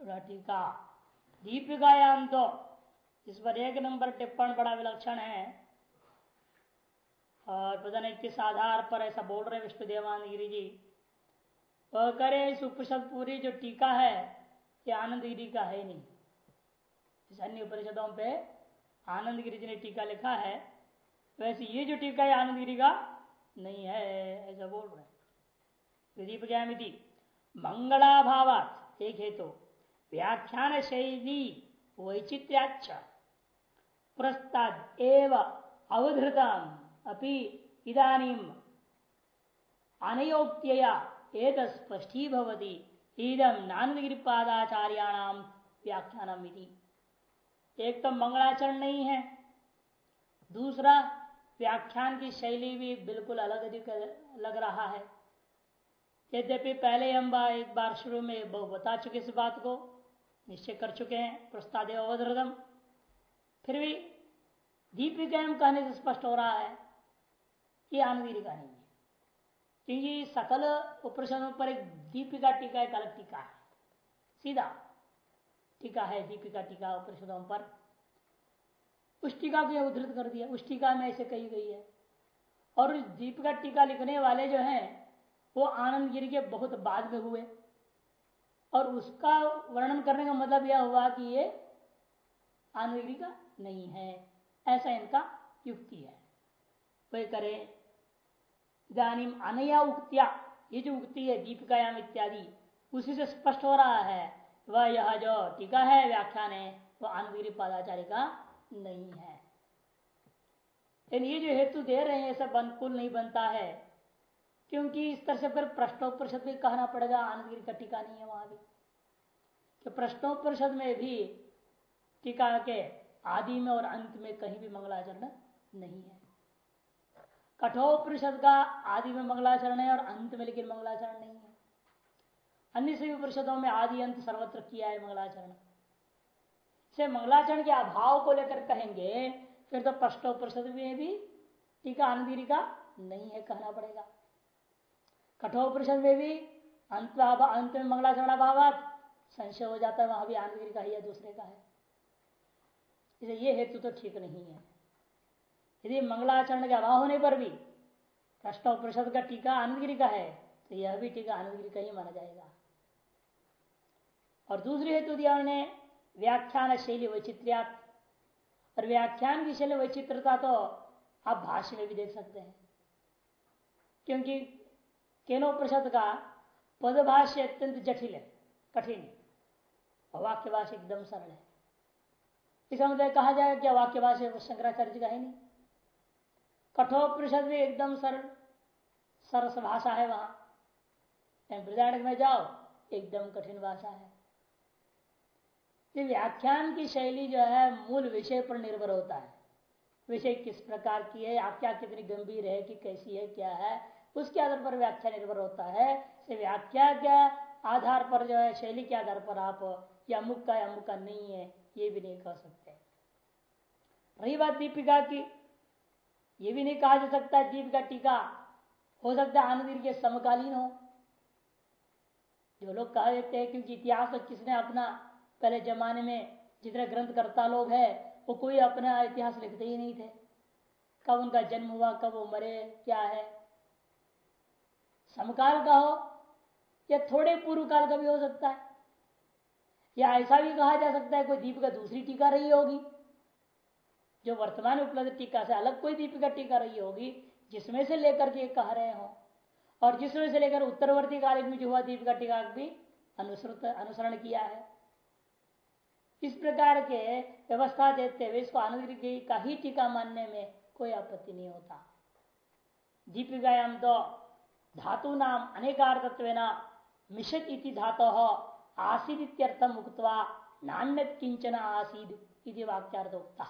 टीका दीपिकायाम तो। इस पर एक नंबर टिप्पण बड़ा विलक्षण है। और पता नहीं किस आधार पर ऐसा बोल रहे विष्णु देवान गिरी जी। वह करे इस उपनिषद पूरी जो टीका है ये आनंद गिरी का है नहीं। अन्य उपनिषदों पे आनंद गिरी जी ने टीका लिखा है। वैसे ये जो टीका है आनंद गिरी का नहीं है ऐसा बोल रहे दीप ज्ञामिति मंगलाभावात एक हेतु। तो, व्याख्यान शैली वैचित्र्याच प्रस्ताद एव अवधृतम। अपि इदानीम अनयोक्तया एक स्पष्टी भवती इदम नानगिरिपादाचार्याणाम व्याख्यानम एक तो मंगलाचरण नहीं है। दूसरा व्याख्यान की शैली भी बिल्कुल अलग लग रहा है। यद्यपि पहले हम एक बार शुरू में बता चुके इस बात को। निश्चय कर चुके हैं प्रस्तादेव अवधरदम फिर भी दीपिका कहने से स्पष्ट हो रहा है कि आनंदी का नहीं है। क्योंकि सकल उपनिषदों पर एक दीपिका टीका, एक अलग टीका है। सीधा टीका है दीपिका टीका उपनिषदों पर। उस टीका को उद्धृत कर दिया। उस टीका में ऐसे कही गई है। और उस दीपिका टीका लिखने वाले जो हैं, वो आनंद गिरी के बहुत बाद में हुए। और उसका वर्णन करने का मतलब यह हुआ कि ये आनंद का नहीं है। ऐसा इनका युक्ति है। वही करें इधानी अनया उक्तिया, ये जो उक्ति है, दीपिकायाम इत्यादि, उसी से स्पष्ट हो रहा है। वह यह जो टीका है, व्याख्यान है वह आनंदगिरी पादाचार्य का नहीं है। ये जो हेतु दे रहे हैं सब अनुकूल नहीं बनता है। क्योंकि इस तरह से फिर प्रश्नोपरिषद भी कहना पड़ेगा, आनंदगिरी का टीका नहीं है वहाँ भी। कि प्रश्नोपरिषद में भी टीका के आदि में और अंत में कहीं भी मंगलाचरण नहीं है। कठोपरिषद का आदि में मंगलाचरण है और अंत में लेकिन मंगलाचरण नहीं है। अन्य सभी उपनिषदों में आदि अंत सर्वत्र किया है मंगलाचरण। से मंगलाचरण के अभाव को लेकर कहेंगे, फिर तो प्रश्नोपरिषद में भी टीका आनंदी का नहीं है, कहना पड़ेगा। कठोपरिषद में भी अंत अंत में मंगलाचरण अभाव संशय हो जाता है, वहाँ भी आनंदगिरी का ही या दूसरे का है। इसे ये हेतु तो ठीक नहीं है। यदि मंगलाचरण के अभाव होने पर भी प्रश्न का टीका आनंदगिरी का है तो यह भी टीका आनंदगिरी का ही माना जाएगा। और दूसरी हेतु दिया उन्होंने, व्याख्यान शैली वैचित्र्या और व्याख्यान की शैली वैचित्रता तो आप भाष्य में भी देख सकते हैं। क्योंकि केनोपनिषद का पदभाष्य अत्यंत जटिल है, कठिन वाक्य भाषा एकदम सरल है। इसका मतलब कहा जाए क्या वाक्य भाषा शंकराचार्य का है नहीं। कठोपनिषद भी एकदम सरल, सरस भाषा है वहाँ। बृदारण्य में जाओ, एकदम कठिन भाषा है। ये व्याख्यान की शैली जो है, मूल विषय पर निर्भर होता है। विषय किस प्रकार की है क्या कितनी गंभीर है कि कैसी है, क्या है? उसके आधार पर व्याख्या निर्भर होता है। व्याख्या के आधार पर जो है, शैली के आधार पर आप या अमुक का, या अमुक का नहीं है, ये भी नहीं कह सकते। रही बात दीपिका की, ये भी नहीं कहा जा सकता दीप का टीका हो सकता है आनंद के समकालीन हो। जो लोग कह देते हैं, क्योंकि इतिहास किसने अपना पहले जमाने में जितने ग्रंथकर्ता लोग हैं, वो कोई अपना इतिहास लिखते ही नहीं थे। कब उनका जन्म हुआ, कब वो मरे, क्या है समकाल का हो, या थोड़े पूर्व काल का भी हो सकता है। या ऐसा भी कहा जा सकता है, कोई दीप का दूसरी टीका रही होगी, जो वर्तमान उपलब्ध टीका से अलग कोई दीपिका टीका रही होगी, जिसमें से लेकर के कह रहे हो। और जिसमें से लेकर उत्तरवर्ती काल में जो हुआ दीपिका टीका भी अनुसरण किया है। इस प्रकार के व्यवस्था देते हुए इसको आनंद का ही टीका मानने में कोई आपत्ति नहीं होता। दीपिकायाम तो धातु नाम अनेकार्थत्व मिशत इति धातो आसीद इत्यर्थम उक्तवा नान्य किंचन आसीद इति वाक्यार्थ उक्ता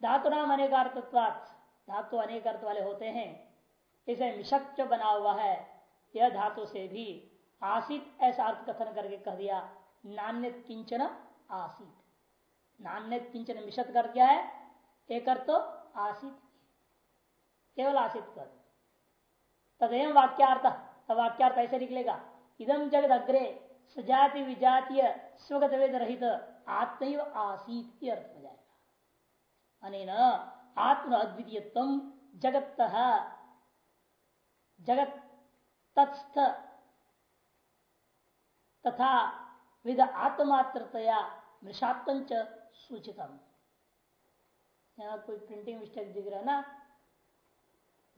धातु नाम अनेकार्थत्वात् धातु अनेक अर्थ वाले होते हैं। इसे मिशक जो बना हुआ है। यह धातु से भी आसित ऐसा अर्थ कथन करके कह दिया नान्य किंचन आसित नान्य किंचन मिशत कर क्या है, एक अर्थ तो आसित केवल आसित कर। तदेव वाक्यार्थ वाक्यार्थ ऐसे निकलेगा। इदम जगत अग्रे सजाति विजातीय स्वगत वेद रहित आत्म आसीत अर्थ हो जाएगा। अनेन आत्म अद्वितीय जगत जगत तत्स्थ तथा विद आत्मात्रतया मृषात्म सूचितम। यहाँ कोई प्रिंटिंग मिस्टेक दिख रहा ना?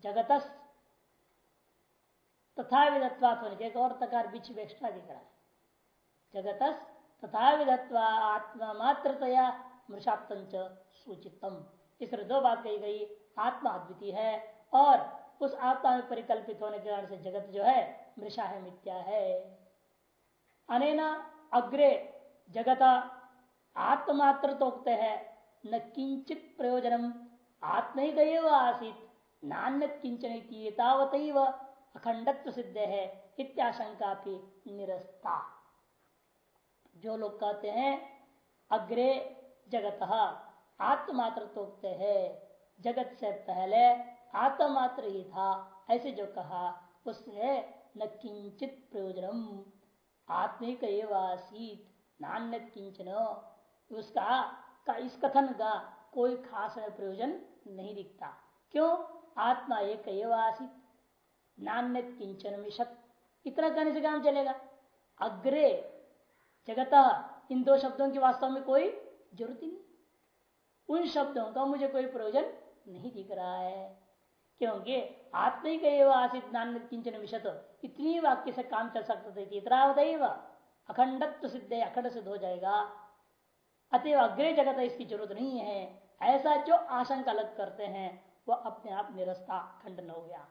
जगत तथा विधत्वात एक और तकार बीच में दिख रहा है जगत तथा विधत्वा आत्मा मात्रतया मृषात्म सूचितम। इस तरह दो बात कही गई, आत्मा अद्वितीय है और उस आत्मा में परिकल्पित होने के कारण से जगत जो है, मृषा है, मिथ्या है। अनेना अग्रे जगत आत्मात्र तो है, न किंचित प्रयोजनम। आत्मिक आसित नान्य किंचन तावत अखंडत्व सिद्ध है, इत्याशंका भी निरस्ता। जो लोग कहते हैं, अग्रे जगत आत्मात्र है, जगत से पहले आत्मात्र ही था, ऐसे जो कहा उससे न किंचित प्रयोजनम, आत्मिक नान्य किंचन। उसका का इस कथन का कोई खास प्रयोजन नहीं दिखता। क्यों? आत्मा एक एवासित नान्य किंचन मिशत इतना कहने से काम चलेगा? अग्रे, जगत, इन दो शब्दों की वास्तव में कोई ज़रूरत ही नहीं। उन शब्दों का मुझे कोई प्रयोजन नहीं दिख रहा है। क्योंकि आत्मिक आसित नान्य किंचन विशत इतनी वाक्य से काम चल सकता था इतना इतरावदैव अखंडत्व सिद्ध, अखंड सिद्ध हो जाएगा। अतएव अग्रे जगत इसकी ज़रूरत नहीं है। ऐसा जो आशंका अलग करते हैं वह अपने आप निरस्ता खंडन हो गया।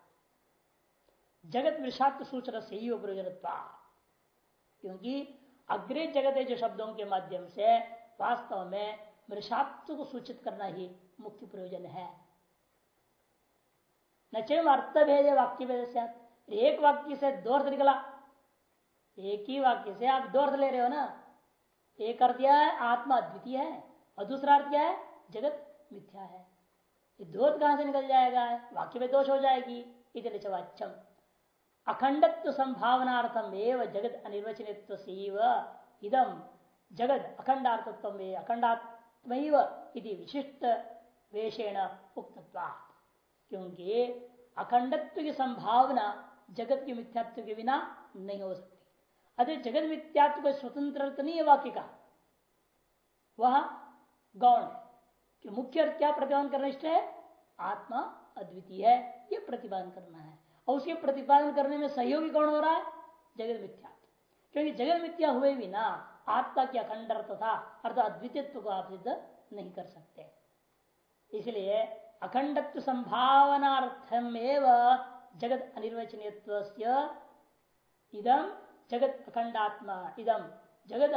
जगत विषाक्त सूचना से ही प्रयोजन क्योंकि अग्रे जगत जो शब्दों के माध्यम से वास्तव में मृषात्व को सूचित करना ही मुख्य प्रयोजन है। न चेम अर्थ भेद वाक्य भेद से एक वाक्य से दो अर्थ निकला। एक ही वाक्य से आप दो अर्थ ले रहे हो ना? एक अर्थ क्या है, आत्मा अद्वितीय है, और दूसरा अर्थ क्या है, जगत मिथ्या है। ये दोष कहाँ से निकल जाएगा? वाक्य में दोष हो जाएगी। इतने चवाचम अखंडत्व संभावनार्थम एवं जगत अनिर्वचनित्व इदम जगत अखंडार्थत्व अखंडात्म इति विशिष्ट वेशेण उक्तत्वा। क्योंकि अखंडत्व की संभावना जगत के मिथ्यात्व के बिना नहीं हो सकती अरे जगत मिथ्यात्व को स्वतंत्र अर्थ नहीं है वाक्य का वह गौण है। कि मुख्य अर्थ क्या प्रतिपादन करना है? आत्मा अद्वितीय है यह प्रतिपादन करना है। और उसके प्रतिपादन करने में सहयोगी कौन हो रहा है? जगत मिथ्या। क्योंकि जगत मिथ्या हुए बिना आत्मा की अखंड अर्थ था? अर्थात अद्वितीयत्व को आप सिद्ध नहीं कर सकते। इसलिए अखंडत्व संभावनार्थम जगत अनिर्वचनीय इदम जगत अखंडात्मा इदम जगत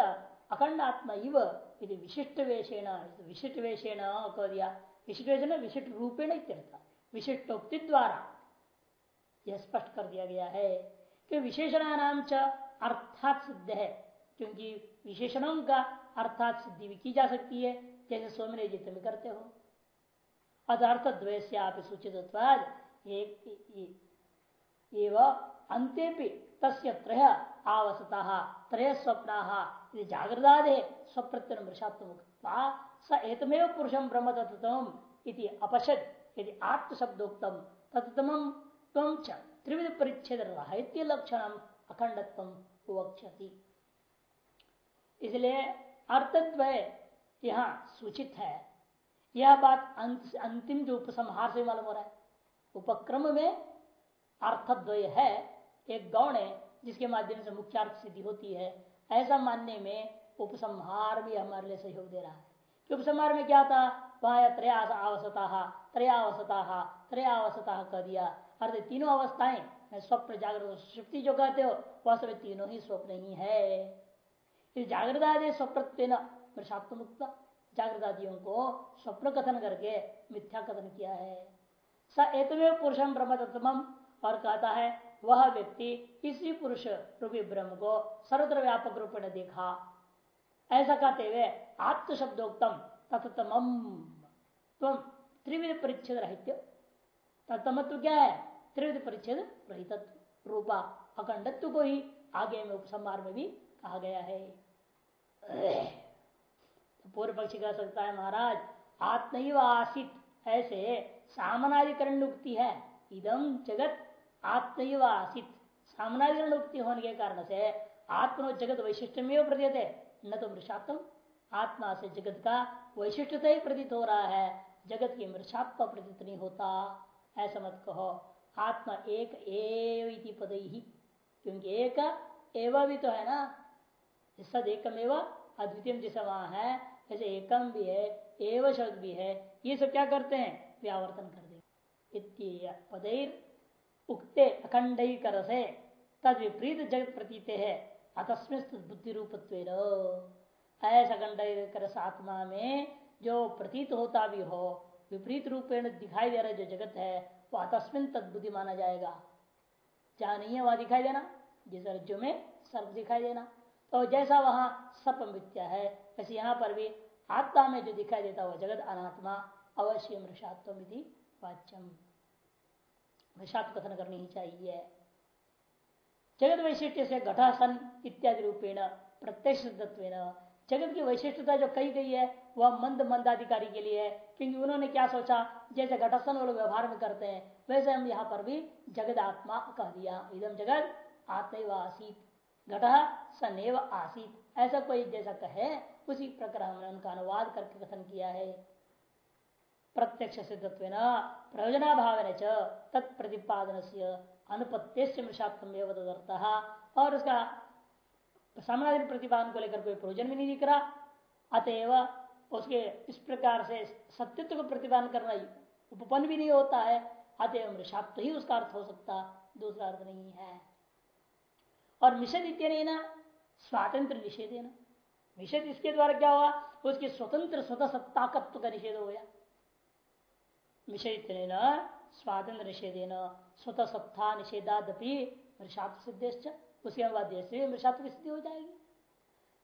अखंडात्मा इव यदि विशिष्ट वेशेण विशिष्ट वेशेण कह दिया। विशिष्ट वेशेण विशिष्ट रूपेण विशिष्टोक्ति द्वारा यह स्पष्ट कर दिया गया है कि विशेषणानाम च अर्थात सिद्ध है, क्योंकि विशेषणों का अर्थात सिद्धि भी की जा सकती है, जैसे सोमने जित में करते हो। अदर्थ द्वैश्यापि सूचित अंत्य तस्य त्रय आवसता, त्रय स्वप्न जागृदादे स्वप्रत्यन मृषात्म स एतमेव पुरुषम ब्रह्म तत्व अपशद यदि आत्मशब्दोक्तम तत्तम त्रिविध परिच्छेद राहित्य लक्षण अखंडत्व इसलिए अर्थद्वय यहाँ सूचित है यह बात अंतिम जो उपसंहार से मालूम हो रहा है, उपक्रम में अर्थद्वय है, एक गौण है, जिसके माध्यम से मुख्य अर्थ सिद्धि होती है, ऐसा मानने में उपसंहार भी हमारे लिए सहयोग दे रहा है। कि उपसंहार में क्या था? वहाँ त्रयावसता त्रयावसता त्रयावसता कह दिया। अर्थ तीनों अवस्थाएँ स्वप्न जागृत सुप्ति जो कहते हो, वह सब तीनों ही स्वप्न ही। है जागृत आदि स्वप्रत्यन मुक्त जागृत आदियों को स्वप्न कथन करके मिथ्या कथन किया है। स एतमेव पुरुषम ब्रह्म और कहता है, वह व्यक्ति इसी पुरुष रूपी ब्रह्म को सर्वत्र व्यापक रूप में देखा। ऐसा कहते हुए आत्म शब्दोक्तम तत्तम त्रिविध परिच्छेद रहित तत्तमत्व क्या है? त्रिविध परिच्छेद रहित रूपा अखंडत्व को ही आगे में उपसंहार में भी कहा गया है तो पूर्व पक्षी कह सकता है महाराज आत्म आसित ऐसे सामनाधिकरण उक्ति है इदम जगत आत्म आसित सामनाधिकरण उक्ति होने के कारण से आत्मनो जगत वैशिष्ट में प्रतीत है न तो मृषात्म आत्मा से जगत का वैशिष्टता ही प्रतीत हो रहा है जगत की मृषात्म प्रतीत नहीं होता ऐसा मत कहो आत्मा एक एवं पद ही क्योंकि एक एवं भी तो है ना? सद एकम एवं अद्वितीय जैसा वहाँ है ऐसे एकम भी है, एवं शब्द भी है, ये सब क्या करते हैं? व्यावर्तन कर देंगे पदैर उक्ते अखंड कर से तद विपरीत जगत प्रतीत है अतस्मित बुद्धि रूपत्व ऐसा खंड कर आत्मा में जो प्रतीत होता भी हो, विपरीत रूपेण दिखाई दे रहा जो जगत है वो अतस्मिन तदबुद्धि माना जाएगा। जहाँ नहीं है, वहाँ दिखाई देना। जिस रज्जु में सर्प दिखाई देना। तो जैसा वहाँ सप मिथ्या है, वैसे यहाँ पर भी आत्मा में जो दिखाई देता हुआ जगत अनात्मा अवश्य मृषात्व वाच्यम। मृषात्व कथन करनी ही चाहिए। जगत वैशिष्ट से घटासन इत्यादि रूपेण प्रत्यक्ष जगत की वैशिष्टता जो कही गई है, वह मंद मंदाधिकारी के लिए है, क्योंकि उन्होंने क्या सोचा? जैसे घटासन वो लोग व्यवहार में करते हैं, वैसे हम यहाँ पर भी जगत आत्मा कह दिया। इदम जगत आत्म आसित, घट सनैव आसित। ऐसा कोई जैसा कहे, उसी प्रकार हमने उनका अनुवाद करके कथन किया है। प्रत्यक्ष सिद्धत्व प्रयोजना भाव तत्प्रतिपादन से अनुपत्य मृषात्म और उसका सामनाधिक प्रतिपादन को लेकर कोई प्रयोजन भी नहीं दिख रहा। अतएव उसके इस प्रकार से सत्यत्व को प्रतिपादन करना उपपन्न भी नहीं होता है। अतएव मृषाप्त ही उसका अर्थ हो सकता, दूसरा अर्थ नहीं है। और निषेध इतने ना स्वातंत्र निषेध है ना निषेध इसके द्वारा क्या हुआ? उसकी स्वतंत्र स्वतः सत्ताकत्व का निषेध हो गया। निषेध न स्वातंत्र निषेध स्वतः सत्ता निषेधादपि मृषाप्त सिद्धेश्च। उसके बाद से मृषात्व की स्थिति हो जाएगी।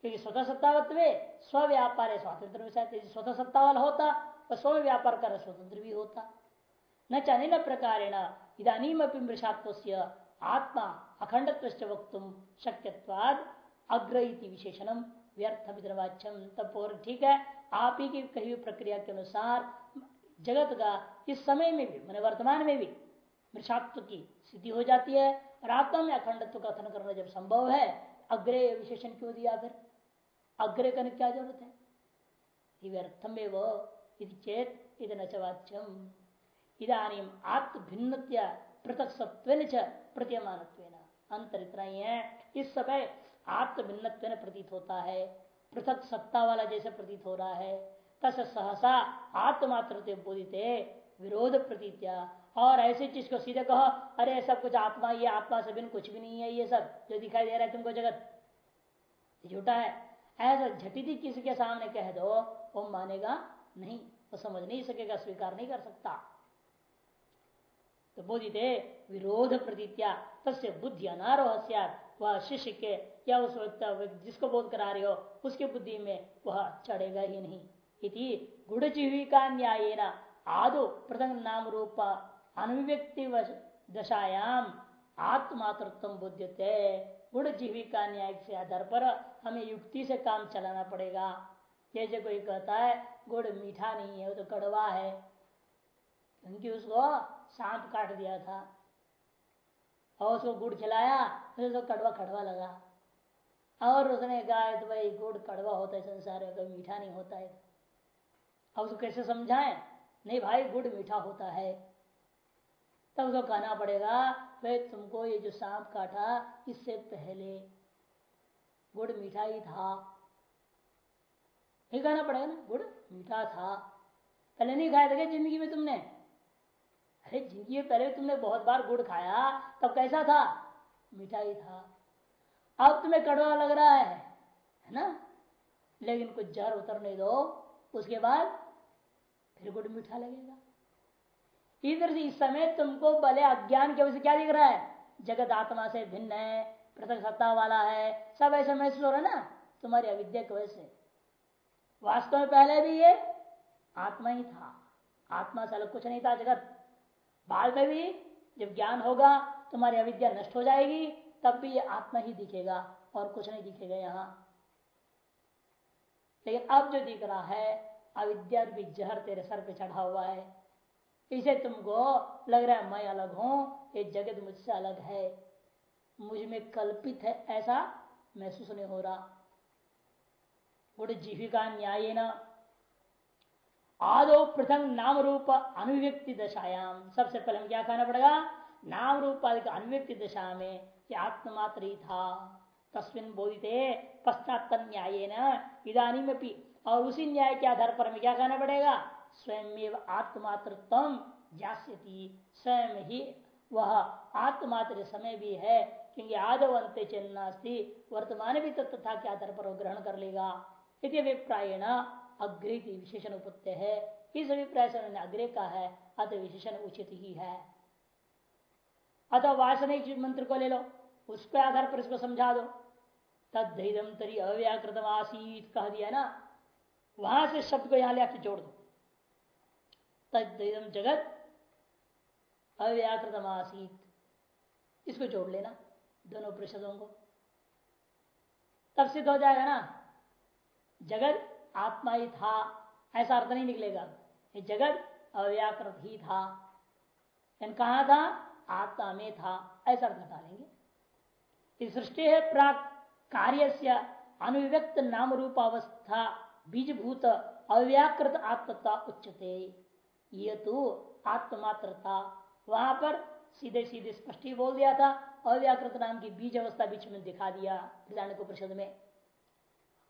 क्योंकि स्वतः सत्तावत्व स्व व्यापार है, स्वातंत्र स्वतः सत्ता वाला होता और स्व व्यापार कर स्वतंत्र भी होता। न चनिन प्रकार इधानीम मृषात्व आत्मा अखंडत्व वक्त शक्यवाद अग्र विशेषण व्यर्थ विद्रवाच्यम तब और ठीक है, आप ही की कही हुई प्रक्रिया के अनुसार जगत का इस समय में भी, मैंने वर्तमान में भी मृषात्व की स्थिति हो जाती है। और में अखंडत्व कथन करना जब संभव है, अग्रे विशेषण क्यों दिया फिर? अग्रे करने क्या ज़रूरत है? व्यर्थम चेत इधन चवाच्यम इधानी आत्म भिन्न पृथक सत्व प्रतीयमान अंतर इतना ही है इस समय आत्म भिन्न प्रतीत होता है। पृथक सत्ता वाला जैसे प्रतीत हो रहा है तस सहसा आत्मात्र बोधित विरोध प्रतीत्या और ऐसी चीज़ को सीधे कहो, अरे, सब कुछ आत्मा, ये आत्मा से बिन कुछ भी नहीं है, ये सब जो दिखाई दे रहा है तुमको जगत। झूठा है। ऐसा झटिति किसी के सामने, कह दो, वो मानेगा नहीं, वो समझ नहीं सकेगा, स्वीकार नहीं कर सकता। तो बोधित विरोध प्रतीत्या, तस्य बुद्धि अनारोह वह शिष्य के या उस जिसको बोध करा रहे हो, उसकी बुद्धि में वह चढ़ेगा ही नहीं। इति जीविका न्याय आदो प्रथम नाम रूप अनुव्यक्ति दशायाम आत्मातृत्व बुद्धते गुण जीविका न्याय के आधार पर हमें युक्ति से काम चलाना पड़ेगा। जैसे कोई कहता है गुड़ मीठा नहीं है, वो तो कड़वा है। क्योंकि उसको सांप काट दिया था। और उसको गुड़ खिलाया फिर तो कड़वा कड़वा लगा। और उसने कहा तो भाई गुड़ कड़वा होता है, संसार में कभी मीठा नहीं होता है। अब उसको कैसे समझाएँ? नहीं भाई, गुड़ मीठा होता है। तब उसको कहना पड़ेगा भाई तुमको ये जो सांप काटा, इससे पहले गुड़ मीठा ही था। ये कहना पड़ेगा ना, गुड़ मीठा था। पहले नहीं खाया था क्या ज़िंदगी में तुमने? अरे ज़िंदगी में पहले तुमने बहुत बार गुड़ खाया, तब कैसा था? मीठा ही था। अब तुम्हें कड़वा लग रहा है है ना? लेकिन कुछ जहर उतरने दो, उसके बाद फिर गुड़ मीठा लगेगा। इधर से इस समय तुमको भले अज्ञान की वजह से क्या दिख रहा है? जगत आत्मा से भिन्न है, पृथक सत्ता वाला है, सब ऐसे महसूस हो रहा है ना? तुम्हारी अविद्या की वजह से। वास्तव में पहले भी ये आत्मा ही था। आत्मा से अलग कुछ नहीं था जगत। बाद में भी जब ज्ञान होगा, तुम्हारी अविद्या नष्ट हो जाएगी, तब भी ये आत्मा ही दिखेगा और कुछ नहीं दिखेगा यहाँ। लेकिन अब जो दिख रहा है, अविद्या भी जहर तेरे सर पे चढ़ा हुआ है। इसे तुमको लग रहा है मैं अलग हूँ, ये जगत मुझसे अलग है। मुझमें कल्पित है, ऐसा महसूस नहीं हो रहा। गुड़ जीविका न्याय न? आदो प्रथम नाम रूप अनुव्यक्ति दशायाम। सबसे पहले हम क्या कहना पड़ेगा? नाम रूप अनुव्यक्ति दशा में ही था। तस्विन बोधिते पश्चात न्याय न इधानी और उसी न्याय के आधार पर हमें क्या कहना पड़ेगा? स्वयं आत्मात्र तम जास्यति स्वयं ही वह आत्मात्र समय भी है क्योंकि आदव अंत्य चलनास्ती वर्तमान भी तथा के आधार पर ग्रहण कर लेगा? इति अभिप्रायण अग्रे की विशेषण उपत्य है। इस अभिप्राय से उन्होंने अग्रे का है, अतः विशेषण उचित ही है। अतः वासनिक मंत्र को ले लो उसके आधार पर इसको समझा दो। तदम तरी अव्याकृत आसीत कह दिया ना? वहाँ से शब्द को यहाँ ले आके जोड़ दो। तदम जगत अव्याकृत आसीत इसको जोड़ लेना, दोनों परिषदों को। तब सिद्ध हो जाएगा ना, जगत आत्मा ही था, ऐसा अर्थ नहीं निकलेगा। ये जगत अव्याकृत ही था। कहा था? आत्मा में था, ऐसा अर्थ डालेंगे सृष्टि है प्राक कार्य से अनुव्यक्त नाम रूप अवस्था बीजभूत अव्याकृत आत्मता उच्चते ये तो आत्मात्रता वहाँ पर सीधे सीधे स्पष्ट ही बोल दिया था, अव्याकृत नाम की बीज अवस्था बीच में दिखा दिया को परिषद में।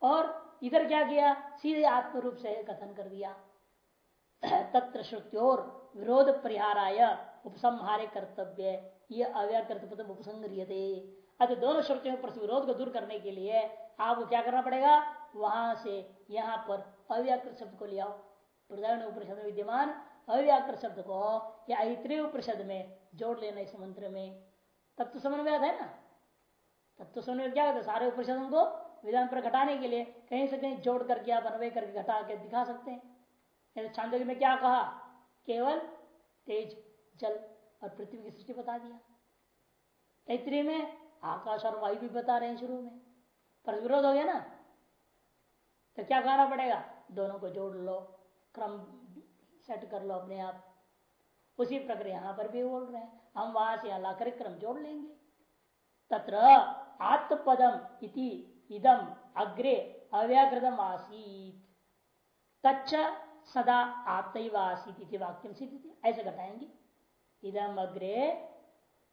और इधर क्या किया? सीधे आत्म रूप से कथन कर दिया। तत्र श्रुत्योर विरोध परिहाराय उपसंहारे कर्तव्य। ये अव्याकृत उपसंग्रियते। अतः दोनों श्रुतियों पर विरोध को दूर करने के लिए आपको क्या करना पड़ेगा? वहाँ से यहाँ पर अव्याकृत शब्द को ले आओ। उपनिषद में विद्यमान अव्याकृत शब्द को या ऐत्रीय उपनिषद में जोड़ लेना इस मंत्र में। तत्व समन्वय है ना? तत्व समन्वय क्या होता है? सारे उपनिषदों को विधान पर घटाने के लिए कहीं से कहीं जोड़ करके आप अन्वय करके घटा के दिखा सकते हैं। छांदोग्य में क्या कहा? केवल तेज, जल और पृथ्वी की सृष्टि बता दिया। तैतरी में आकाश और वायु भी बता रहे हैं शुरू में। पर विरोध हो गया ना? तो क्या कहना पड़ेगा? दोनों को जोड़ लो। क्रम सेट कर लो अपने आप। उसी प्रकार यहाँ पर भी बोल रहे हैं। हम वहाँ से अल्लाह कर क्रम जोड़ लेंगे। तत्र आत्मपदम इति इदम अग्रे अव्याकृतम आसीत। तच्च सदा आत्म आसीत वाक्यम सिद्ध ऐसे घटाएँगे इदम अग्रे,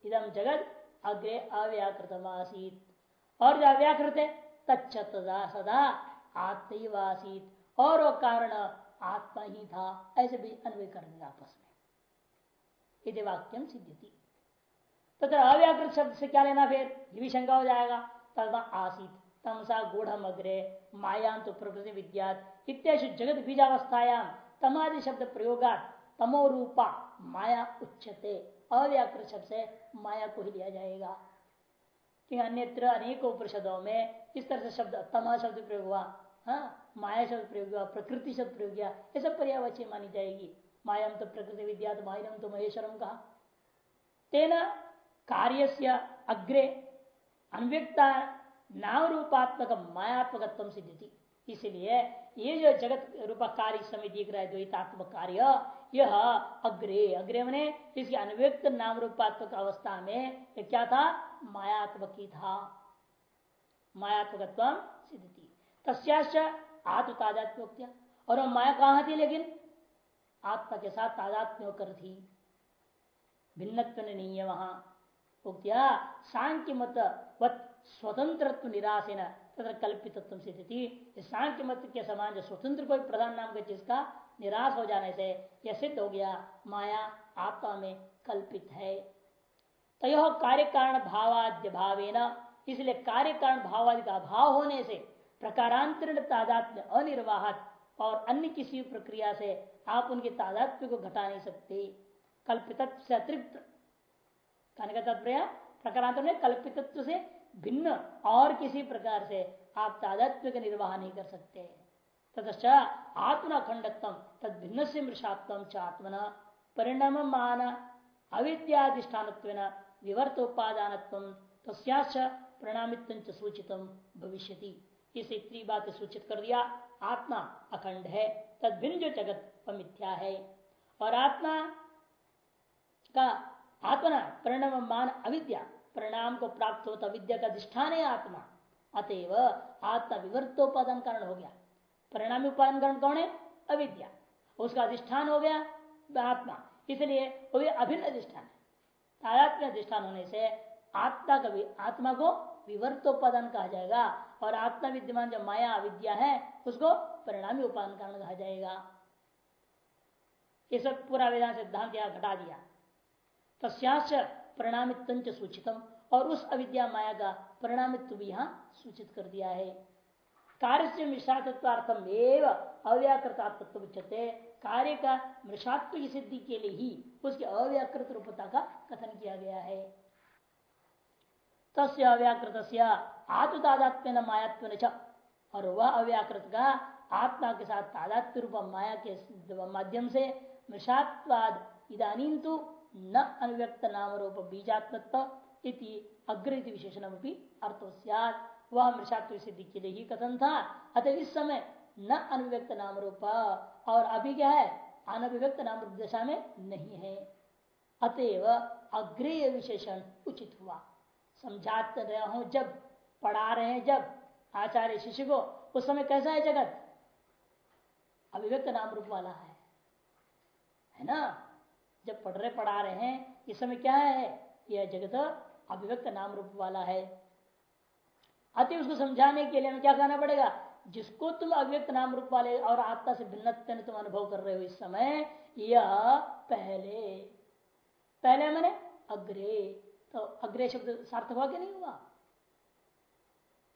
इदम जगत अग्रे अव्याकृतम आसीत। और जो अव्याकृत है, तच्च तदा सदा आत्म आसीत और वो कारण आत्मा ही था, ऐसे भी अन्वय करने आपस में। यदि वाक्यम सिद्धि तो अव्याकृत शब्द से क्या लेना फिर? ये भी शंका हो जाएगा। तथा आसित, तमसा गूढ़ अग्रे मायांत प्रकृति, विद्यात इत्यादि जगत बीजावस्थायाम, तमादि शब्द प्रयोगा तमो रूपा, माया उच्चते अव्याकृत शब्द से माया को ही लिया जाएगा। कि अन्यत्र अनेक उपनिषदों में इस तरह से शब्द, तमा शब्द प्रयोग हुआ। हाँ माया शब्द प्रयोग हुआ, प्रकृति शब्द प्रयोग किया ये सब पर्यावची मानी जाएगी। मायाम तो प्रकृति विद्या तो मायनम तो महेश्वरम कहा। तेना कार्य अग्रे अनव्यक्ता नाम रूपात्मक मायात्मक सिद्धि इसलिए ये जो जगत रूपा कार्य समय दिख रहा है, द्वैतात्मक कार्य, यह अग्रे अग्रे मने इसकी अनव्यक्त नाम रूपात्मक अवस्था में क्या था? मायात्मक ही था। मायात्मक सिद्धि तस्याश्च आत्म तादात्म्योक्त्या और वह माया कहाँ थी लेकिन? आत्मा के साथ तादात्म्य कर थी। भिन्नत्व नहीं है वहाँ उक्तिया सांख्य मत स्वतंत्र निराश तथा कल्पित सांख्य मत के समान जो स्वतंत्र कोई प्रधान नाम के चीज़ का निराश हो जाने से यह सिद्ध हो गया, माया आत्मा में कल्पित है। तय कार्य कारण भावाद्य भावे न इसलिए कार्य कारण भावादि का अभाव होने से प्रकारांतरण तादात्म्य अनिर्वाहत और अन्य किसी प्रक्रिया से आप उनके तादात्म्य को घटा नहीं सकते। कल्पित से अतिरिक्त, कहने का तात्पर्य प्रकारांतर में कल्पित से भिन्न और किसी प्रकार से आप तादत्व का निर्वाह नहीं कर सकते। तथा आत्मना खंडत्व तद भिन्न से मृषात्म च आत्मना परिणाम मान अविद्याधिष्ठान विवर्त उपादान तस्याच प्रणामित सूचितम भविष्य इसे इतनी बात सूचित कर दिया, आत्मा अखंड है तद भिन्न जो जगत मिथ्या है। और आत्मा का आत्मा परिणाम मान अविद्या, परिणाम को प्राप्त होता विद्या का अधिष्ठान है आत्मा। अतएव आत्मा विवर्तोपादन कारण हो गया। परिणामी उपादान कारण कौन है? अविद्या। उसका अधिष्ठान हो गया आत्मा। इसलिए वो अभिन्न अधिष्ठान है। अधिष्ठान होने से आत्मा का भी आत्मा को विवर्तोपादान कहा जाएगा। और आत्मा विद्यमान जो माया अविद्या है, उसको परिणामी उपादान कारण कहा जाएगा। इस पूरा वेदांत सिद्धांत यहाँ घटा दिया। तस्याच परिणामित सूचितम, और उस अविद्या माया का परिणामित्व भी यहाँ सूचित कर दिया है। कार्य से मिश्रातत्वार्थम एवं अव्याकृतात्व उच्चते कार्य का मृषात्व की सिद्धि के लिए ही उसकी अव्याकृत रूपता का कथन किया गया है। तस्य अव्याकृत आत्मदादात्म्य न मायात्व न और वह अव्याकृत का आत्मा के साथ तादात्म्य रूप माया के माध्यम से मृषात्वाद इधानी तो न अनुव्यक्त नाम रूप बीजात्मत्व इति अग्रहित विशेषण अर्थ वह मृषात्व सिद्धि के लिए ही कथन था? अतः इस समय न अनुव्यक्त नाम रूप और अभी क्या है? अनभिव्यक्त नाम रूप दशा में नहीं है। अतएव अग्रेय विशेषण उचित हुआ। समझाते रहे हो, जब पढ़ा रहे हैं, जब आचार्य शिष्य को, उस समय कैसा है जगत? अभिव्यक्त नाम रूप वाला है। है ना? जब पढ़ रहे, पढ़ा रहे हैं, इस समय क्या है? यह जगत अभिव्यक्त नाम रूप वाला है। अति उसको समझाने के लिए हमें क्या कहना पड़ेगा? जिसको तुम अव्यक्त नाम रूप वाले और आत्मा से भिन्न तुम अनुभव कर रहे हो इस समय, यह पहले। पहले मैंने अग्रे। तो अग्रे शब्द सार्थक हुआ कि नहीं हुआ।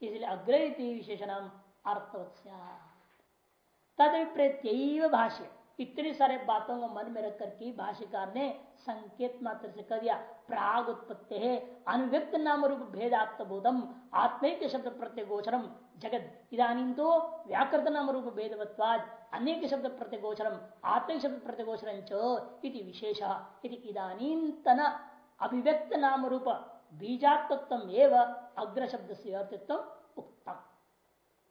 इसलिए अग्रे विशेषण अर्थवत्या तद भाष्य। इतनी सारे बातों को मन में रख करके भाष्यकार ने संकेत मात्र से कर दिया प्राग उत्पत्ति है, अनुव्यक्त नाम रूप भेदात्मभूतम आत्मिक शब्द प्रत्यगोचरम जगत इधानी तो व्याकृत नाम रूप भेदवत्वाद, अनेक शब्द प्रत्यगोचरम, आत्मिक शब्द प्रत्यगोचर विशेष। इधानीतन अभिव्यक्त नाम रूप बीजात्व एवं अग्र शब्द से अर्थित्व उत्तम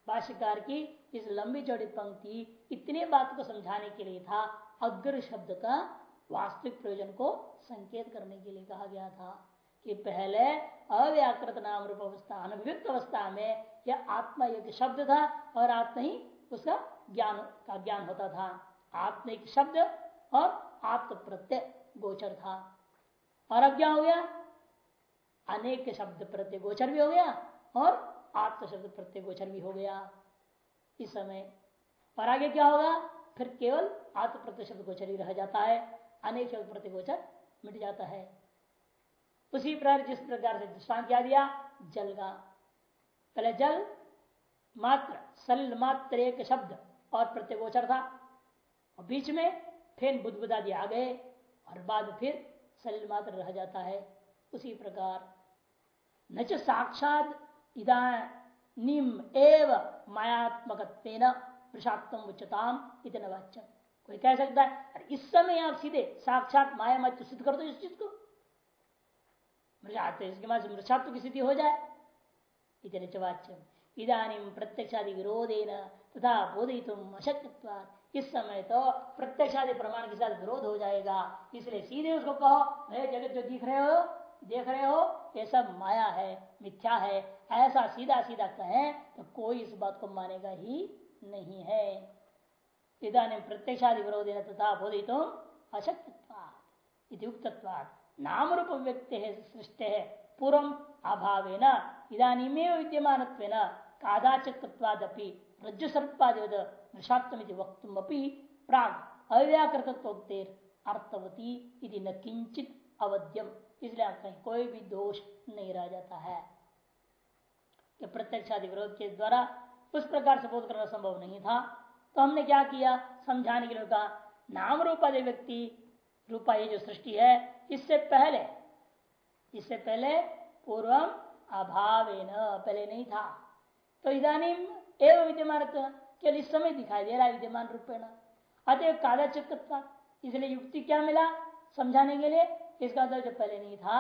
भाष्यकार की इस लंबी चौड़ी पंक्ति इतने बात को समझाने के लिए था, अग्र शब्द का वास्तविक प्रयोजन को संकेत करने के लिए कहा गया था कि पहले अव्याकृत नाम रूप अवस्था, अनभिव्यक्त अवस्था में यह आत्मा एक शब्द था और आत्मा ही उसका ज्ञान, का ज्ञान होता था। आत्मा एक शब्द और आत्म प्रत्यय गोचर था। और अब क्या हो गया? अनेक शब्द प्रत्यय गोचर भी हो गया और आत्म शब्द प्रत्यय गोचर भी हो गया। इस समय और आगे क्या होगा? फिर केवल आत्म प्रत्यय शब्द गोचर ही रह जाता है। अनेक शब्द प्रत्यय गोचर मिट जाता है। उसी प्रकार जिस प्रकार से दृष्टान क्या दिया? जल का। पहले जल मात्र सल मात्र एक शब्द और प्रत्यगोचर था। और बीच में फिर बुद्धबुदा दिया आ गए और बाद फिर सलिल मात्र रह जाता है, उसी प्रकार न साक्षात इदानीम एव मायात्मक प्रसात्म उच्चताम इतने वाच्य कोई कह सकता है इस समय आप सीधे साक्षात माया मत सिद्ध कर दो इस चीज़ को। इसके बाद मृषात्व की स्थिति हो जाए इतने चवाच्य इधानी प्रत्यक्षादि विरोधेन तथा बोधित अशक्य इस समय तो प्रत्यक्षादि प्रमाण के साथ विरोध हो जाएगा। इसलिए सीधे उसको कहो जगत जो दिख रहे हो, देख रहे हो, ये सब माया है, मिथ्या है। ऐसा सीधा सीधा कहें तो कोई इस बात को मानेगा ही नहीं है। इधानी प्रत्यक्षादि विरोधी तथा बोधित अशक्तवाद नाम रूप व्यक्ति है सृष्टि है पूर्व अभाव इधानी विद्यमान कादाचकवादपि रज्जु सर्पादिवद वृषात्म वक्तुम प्राग अव्याकृतोक्तेर अर्थवती न किंचित अवध्यम। इसलिए कहीं कोई भी दोष नहीं रह जाता है। कि प्रत्यक्षादि विरोध के द्वारा उस प्रकार से बोध करना संभव नहीं था तो हमने क्या किया? समझाने के लिए कहा, नाम रूपादि व्यक्ति, रूपा ये जो सृष्टि है, इससे पहले इससे पहले पूर्वम अभाव पहले नहीं था। तो इधानी एवं विद्यमान केवल इस समय दिखाई दे रहा है विद्यमान रूपेण। अतः काला चित्त इसलिए युक्ति क्या मिला समझाने के लिए? इसका मतलब जो पहले नहीं था,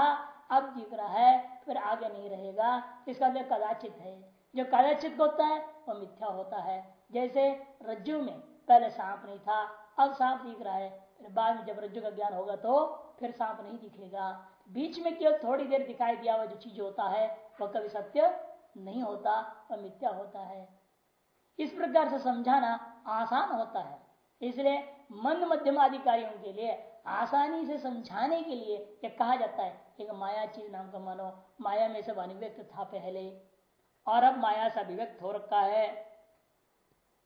अब दिख रहा है, फिर आगे नहीं रहेगा। इसका मतलब कदाचित है, जो कदाचित होता है, वो मिथ्या होता है। जैसे रज्जु में पहले सांप नहीं था, अब सांप दिख रहा है, फिर बाद में जब रज्जु का ज्ञान होगा तो फिर सांप नहीं दिखेगा। बीच में केवल थोड़ी देर दिखाई दिया हुआ जो चीज़ होता है वह कभी सत्य नहीं होता वह मिथ्या होता है। इस प्रकार से समझाना आसान होता है। इसलिए मन मध्यम अधिकारियों के लिए, आसानी से समझाने के लिए यह कहा जाता है, एक माया चीज़ नाम का मानो, माया में सब अनिव्यक्त था पहले, और अब माया से अभिव्यक्त हो रखा है।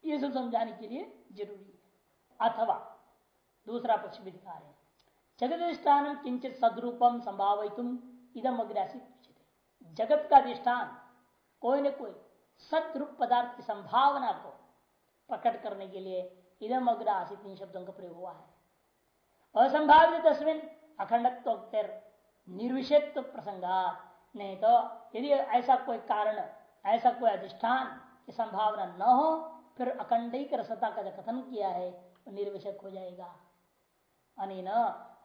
ये सब समझाने के लिए ज़रूरी है। अथवा, दूसरा पक्ष भी दिखा रहे जगत किंचित सदरूपम संभावित इदम अग्रासित जगत का अधिष्ठान, कोई न कोई सदरूप पदार्थ की संभावना को प्रकट करने के लिए इदम अग्रासित इन शब्दों का प्रयोग हुआ है। असंभावित तस्वीन अखंडत्व निर्विषित्व प्रसंगात, नहीं तो यदि ऐसा कोई कारण, ऐसा कोई अधिष्ठान की संभावना न हो, फिर अखंडिक रसता का जो कथन किया है, वो निर्विषक हो जाएगा। अनेन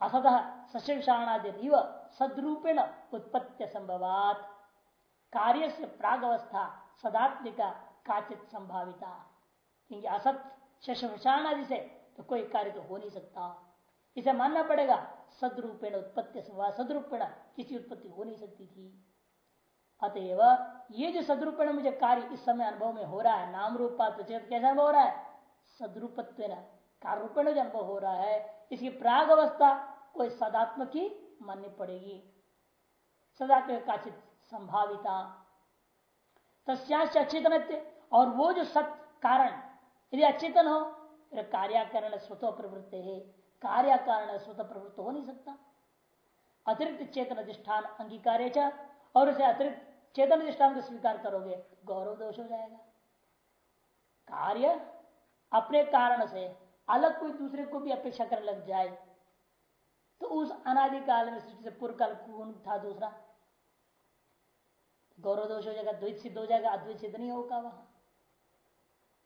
असत सशिवषाणादिव सद्रूपेण उत्पत्ति संभवात। कार्य से प्राग अवस्था सदात्मिका काचित संभाविता। क्योंकि असत शशवशान आदि से तो कोई कार्य तो हो नहीं सकता। इसे मानना पड़ेगा, सदरूपेण उत्पत्ति सदरूपेण किसी उत्पत्ति हो नहीं सकती थी। अतएव, ये जो सदरूपेण मुझे कार्य इस समय अनुभव में हो रहा है नाम रूपा तो कैसा अनुभव हो रहा है? सदरूपत्व कार्य रूपेण जो अनुभव हो रहा है, इसकी प्राग अवस्था कोई सदात्मक ही माननी पड़ेगी। सदात्मक काचित संभाविता। तस्याच अचेतन और वो जो सत कारण, यदि अचेतन हो, फिर कार्याकरण स्वतः प्रवृत्त है। कार्याकरण स्वतः प्रवृत्त हो नहीं सकता। अतिरिक्त चेतन अधिष्ठान अंगीकार और उसे अतिरिक्त चेतन अधिष्ठान को स्वीकार करोगे, गौरव दोष हो जाएगा। कार्य अपने कारण से अलग कोई दूसरे को भी अपेक्षा करने लग जाए तो उस अनादिकाल में सृष्टि से पूर्व काल कौन था दूसरा। गौरव दोष हो जाएगा द्वित सिद्ध हो जाएगा अद्वित सिद्ध नहीं होगा वहाँ।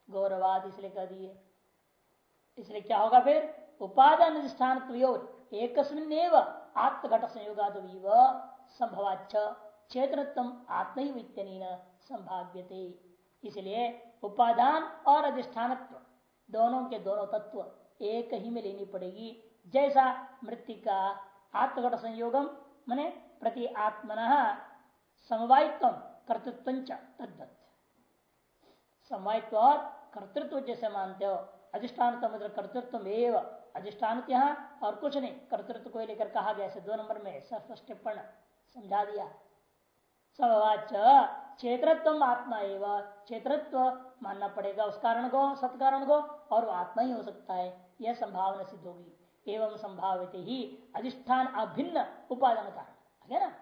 गौरवाद इसलिए कह दिए। इसलिए क्या होगा फिर? उपादान अधिष्ठान एक आत्मघट संयोगाद संभवाच क्षेत्रत्म आत्मवित्यन संभाव्यते। इसलिए उपादान और अधिष्ठान दोनों के दोनों तत्व एक ही में लेनी पड़ेगी। जैसा मृत्यु का आत्मघट संयोगम मने प्रति आत्मन समवायित्व, कर्तृत्व तद्वत। समवायित्व और कर्तृत्व जैसे मानते हो, अधिष्ठान मतलब कर्तृत्व एवं अधिष्ठान यहाँ और कुछ नहीं, कर्तृत्व को लेकर कहा गया, ऐसे दो नंबर में टिप्पण समझा दिया। समवाच क्षेत्रत्व आत्मा एवं क्षेत्रत्व मानना पड़ेगा उस कारण को, सत्कारण को, और वो आत्मा ही हो सकता है, यह संभावना सिद्ध होगी। एवं संभावित ही अधिष्ठान अभिन्न उपादान कारण, है ना?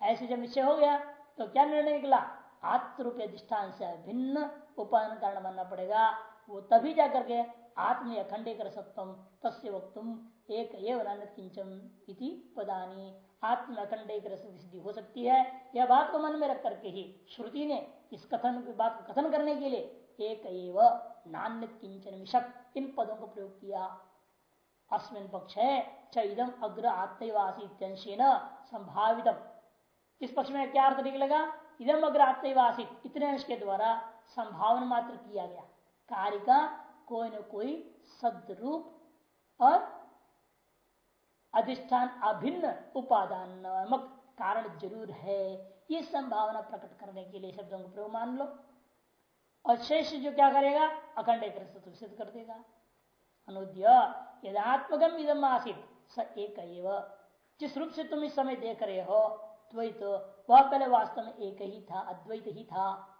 ऐसे जब निश्चय हो गया तो क्या निर्णय निकला? आत्मरूप अधिष्ठान से भिन्न उपादान कारण मानना पड़ेगा। वो तभी जा करके आत्म अखंडे कर सत्वम तस्य एक किंचम इति पदानी आत्म अखंडे कर सिद्धि हो सकती है। यह बात को मन में रख करके ही श्रुति ने इस कथन, बात को कथन करने के लिए एक नान्य किंचन मिशक इन पदों को प्रयोग किया। अस्मिन पक्ष है च इदम अग्र आत्मवासी संभावित इस पक्ष में क्या अर्थ निकलेगा? इधम अग्र आत्मवासित इतने अंश के द्वारा संभावना मात्र किया गया। कार्य का कोई न कोई शब्द रूप और अधिष्ठान अभिन्न उपादान नामक कारण ज़रूर है। ये संभावना प्रकट करने के लिए शब्दों को प्रयोग मान लो। और शेष जो क्या करेगा? अखंड सिद्ध कर देगा। अनुद्य यदात्मकम इदम आसित। स एक जिस रूप से तुम इस समय देख रहे हो द्वैत वह पहले वास्तव में एक ही था, अद्वैत ही था।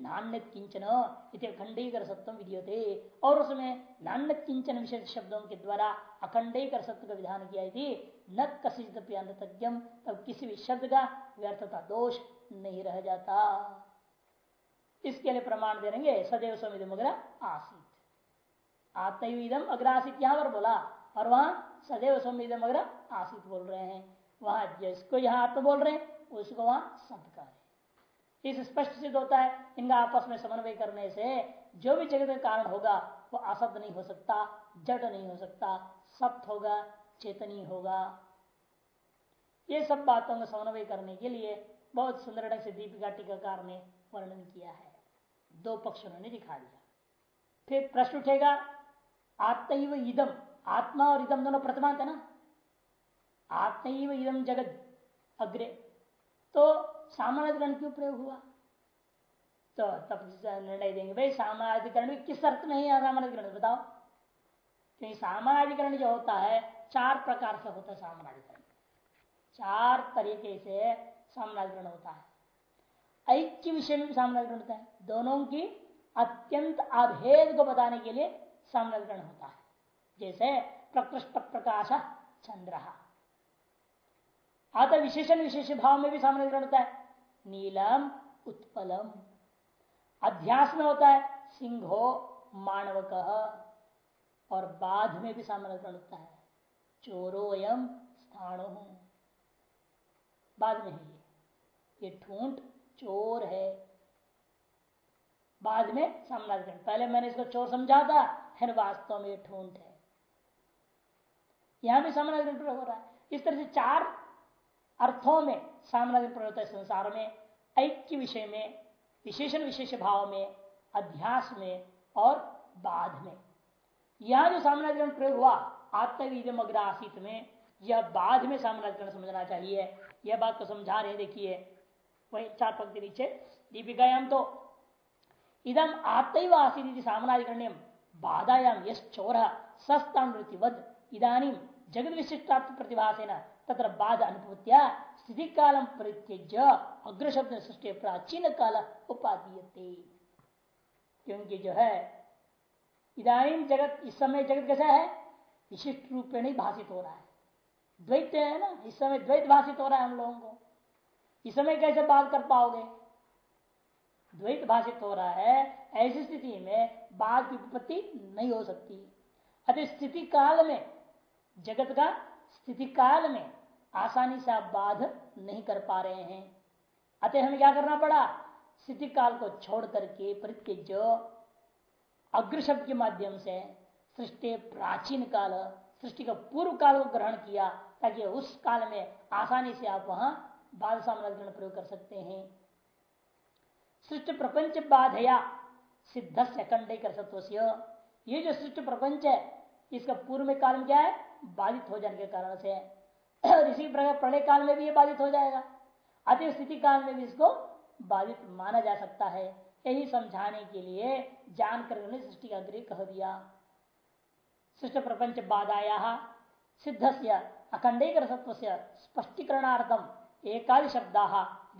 नान्य किंचन अखंडीकर सत्व विद्यते। और उसमें नान्य किंचन विशेष शब्दों के द्वारा अखंडीकर सत्व का विधान किया थी न कसित अनतज्ञम तब किसी भी शब्द का व्यर्थता, दोष नहीं रह जाता। इसके लिए प्रमाण दे देंगे सदैव समिधम अग्र आसित। आत्मविदम अग्रासित, यहाँ पर बोला, और वहाँ सदैव समिधम अग्र आसित बोल रहे हैं। वहाँ जिसको यहाँ आत्म बोल रहे हैं, उसको वहाँ सत का इस स्पष्ट सिद्ध होता है, इनका आपस में समन्वय करने से जो भी जगत का कारण होगा, वो असत नहीं हो सकता, जड़ नहीं हो सकता सत्य होगा, चेतनी होगा। ये सब बातों का समन्वय करने के लिए बहुत सुंदर ढंग से दीपिका टीकाकार ने वर्णन किया है। दो पक्ष उन्होंने दिखा दिया। फिर प्रश्न उठेगा आत्म इदम, आत्मा और इदम दोनों प्रतिमांत है ना? आत्म इदम जगत अग्रे। तो सामान्य ग्रहण क्यों प्रयोग हुआ? तो तब निर्णय देंगे, भाई सामानाधिकरण किस अर्थ में है सामानाधिकरण बताओ। क्योंकि सामानाधिकरण जो होता है, चार प्रकार से होता है सामानाधिकरण चार तरीके से सामनाधिकरण होता है। ऐक्य विषय में सामनाधिकरण होता है। दोनों की अत्यंत अभेद को बताने के लिए सामनाधिकरण होता है। जैसे प्रकृष्ट प्रकाश चंद्र। अतः विशेषण, विशेष भाव में भी सामनाधिकरण होता है। नीलम उत्पलम। अध्यास में होता है, सिंहो मानवक और बाध में भी सामनाधिकरण होता है चोरो एम स्थाणु। बाद में है ये। ये ठूंठ, चोर है। बाद में सामनाधिकरण पहले मैंने इसको चोर समझा था, फिर वास्तव में ठूंठ है। यहाँ भी सामनाधिकरण हो रहा है। इस तरह से चार अर्थों में होता है संसार में, ऐक्य विषय में, विशेषण विशेष भाव में, अध्यास में और बाध में। यह जो सामनाधिकरण प्रयोग हुआ आत्मविदम अग्रासित में, यह बाध में सामनाधिकरण समझना चाहिए। यह बात तो समझा रहे देखिए। वही चार पंक्ति नीचे दीपिकायाम तो इदम आत्व आसित सामनाधिकरण बाधायाम यश चोर सस्तावद इधानी जगत विशिष्टात्म प्रतिभासेन तत्र बाध अनुभूत्या स्थिति कालम परित्यज्य अग्र शब्द सृष्टि प्राचीन काल उपाधीयते क्योंकि जो है इधानी जगत, इस समय जगत कैसा है? विशिष्ट रूप में नहीं भाषित हो रहा है। द्वैत है ना? इस समय द्वैत भाषित हो रहा है हम लोगों को। इस समय कैसे बात कर पाओगे? द्वैत भाषित हो रहा है, ऐसी स्थिति में बाघ की उत्पत्ति नहीं हो सकती। अतः स्थिति काल में, जगत का स्थिति काल में आसानी से आप बाध नहीं कर पा रहे हैं। अतः हमें क्या करना पड़ा? स्थिति काल को छोड़ करके परित्यज अग्र शब्द के माध्यम से सृष्टि प्राचीन काल, सृष्टि का पूर्व काल को ग्रहण किया, ताकि उस काल में आसानी से आप वहाँ बाल साम्राज्य प्रयोग कर सकते हैं। सृष्टि प्रपंच बाधया सिद्ध से अखंड कर सत्व ये जो सृष्टि प्रपंच है, इसका पूर्व में काल में क्या है? बाधित हो जाने के कारण से। इसी प्रकार प्रलय काल में भी ये बाधित हो जाएगा। अति स्थिति काल में भी इसको बाधित माना जा सकता है। यही समझाने के लिए जानकर उन्होंने सृष्टि का गृह कह दिया। सृष्टि प्रपंच बाधाया सिद्ध से अखंडेकर सत्व से स्पष्टीकरणार्थम, एकादि शब्दा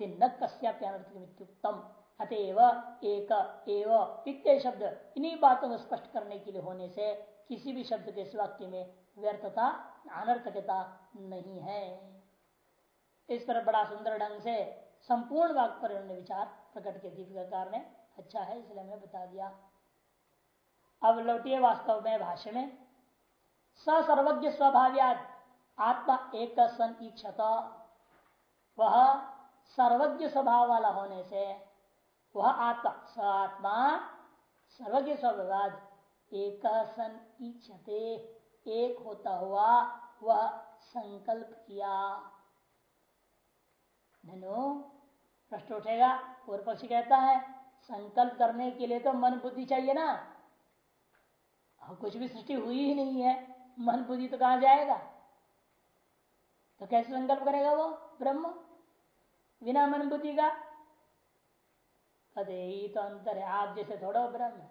न कस्याप्यनर्थम अतएव एक, एव, इत्य शब्द, इन्हीं बातों को स्पष्ट करने के लिए होने से किसी भी शब्द के इस वाक्य में व्यर्थता अनर्थकता नहीं है। इस पर बड़ा सुंदर ढंग से संपूर्ण वाक्य पर उन्होंने विचार प्रकट के दीपिकाकार ने अच्छा है, इसलिए हमें बता दिया। अब लौटिए वास्तव में भाष्य में। स सर्वज्ञ स्वभाव्याद आत्मा एक सन इच्छत वह सर्वज्ञ स्वभाव वाला होने से वह आत्मा स आत्मा सर्वज्ञ स्वभाव एक सन इच्छते एक होता हुआ वह संकल्प किया। धनो, प्रश्न उठेगा पूर्व पक्षी कहता है? संकल्प करने के लिए तो मन बुद्धि चाहिए ना। कुछ भी सृष्टि हुई ही नहीं है, मन बुद्धि तो कहाँ जाएगा? तो कैसे संकल्प करेगा वो ब्रह्म? बिना मन बुद्धि का? अरे तो अंतर है, आप जैसे थोड़ा ब्रह्म।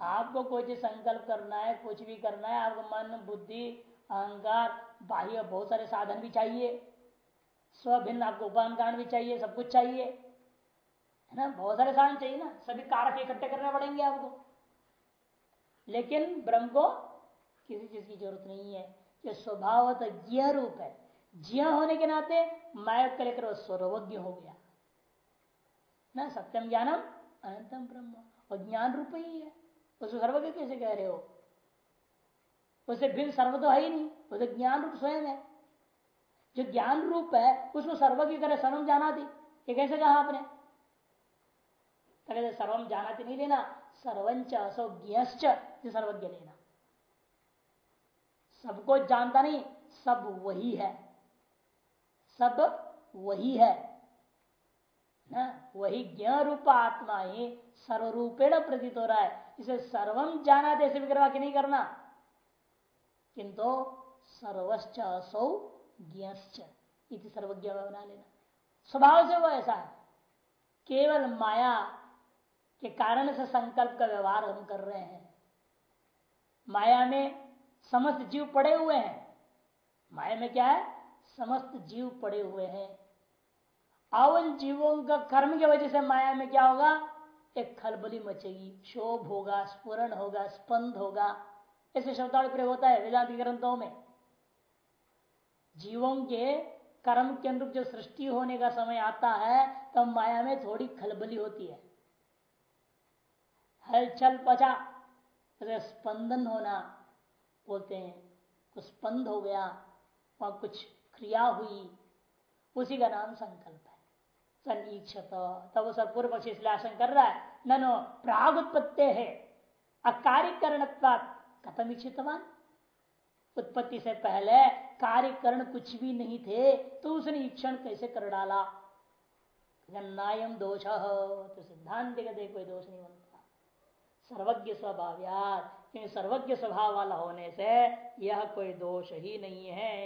आपको कुछ संकल्प करना है, कुछ भी करना है, आपको मन, बुद्धि, अहंकार, बाह्य बहुत सारे साधन भी चाहिए। स्वभिन्न आपको उपान कारण भी चाहिए, सब कुछ चाहिए। है ना? बहुत सारे साधन चाहिए ना? सभी कारक इकट्ठे करने पड़ेंगे आपको। लेकिन ब्रह्म को किसी चीज़ की ज़रूरत नहीं है। ये स्वभाव ज्ञ रूप है। ज्ञ होने के नाते माया को लेकर स्वरवज्ञ हो गया। ना? सत्यम ज्ञानम अनंतम ब्रह्म। और ज्ञान रूप ही है। उसको सर्वज्ञ कैसे कह रहे हो? उसे भिन्न सर्व तो है ही नहीं वो तो ज्ञान रूप स्वयं है। जो ज्ञान रूप है, उसको सर्वज्ञ करे सर्वम जाना थी ये कैसे कहा आपने? तो सर्वम जाना थी नहीं लेना, सर्वंच असौज्ञ सर्वज्ञ लेना। सबको जानता नहीं, सब वही है। सब वही है। ना, वही ज्ञ रूप आत्मा ही सर्वरूपेण प्रतीत हो रहा है। इसे सर्वम जाना जैसे विग्रह के नहीं करना? किंतु सर्वश्च असौ इति सर्वज्ञ बना लेना। स्वभाव से वो ऐसा है। केवल माया के कारण से संकल्प का व्यवहार हम कर रहे हैं। माया में समस्त जीव पड़े हुए हैं। माया में क्या है? समस्त जीव पड़े हुए हैं। अवन जीवों का कर्म की वजह से माया में क्या होगा? एक खलबली मचेगी, शोभ होगा स्पुरण होगा, स्पंद होगा। ऐसे शब्दावली प्रयोग होता है वेदांत ग्रंथों में। जीवों के कर्म के अनुरूप जो सृष्टि होने का समय आता है, तब तो माया में थोड़ी खलबली होती है। हलचल पचा स्पंदन होना बोलते हैं, कुछ स्पंद हो गया और कुछ क्रिया हुई, उसी का नाम संकल्प। सनीक्षत तब सब पूर्व पक्षी इसलिए आसन कर रहा है, ननो, प्रागुत्पत्ति है। अकार्यकरण कथम इच्छितवान उत्पत्ति से पहले कार्यकरण कुछ भी नहीं थे तो उसने ईक्षण कैसे कर डाला? नायम दोष। तो सिद्धांत कहते कोई दोष नहीं बनता। सर्वज्ञ स्वभाव क्योंकि सर्वज्ञ स्वभाव वाला होने से यह कोई दोष ही नहीं है।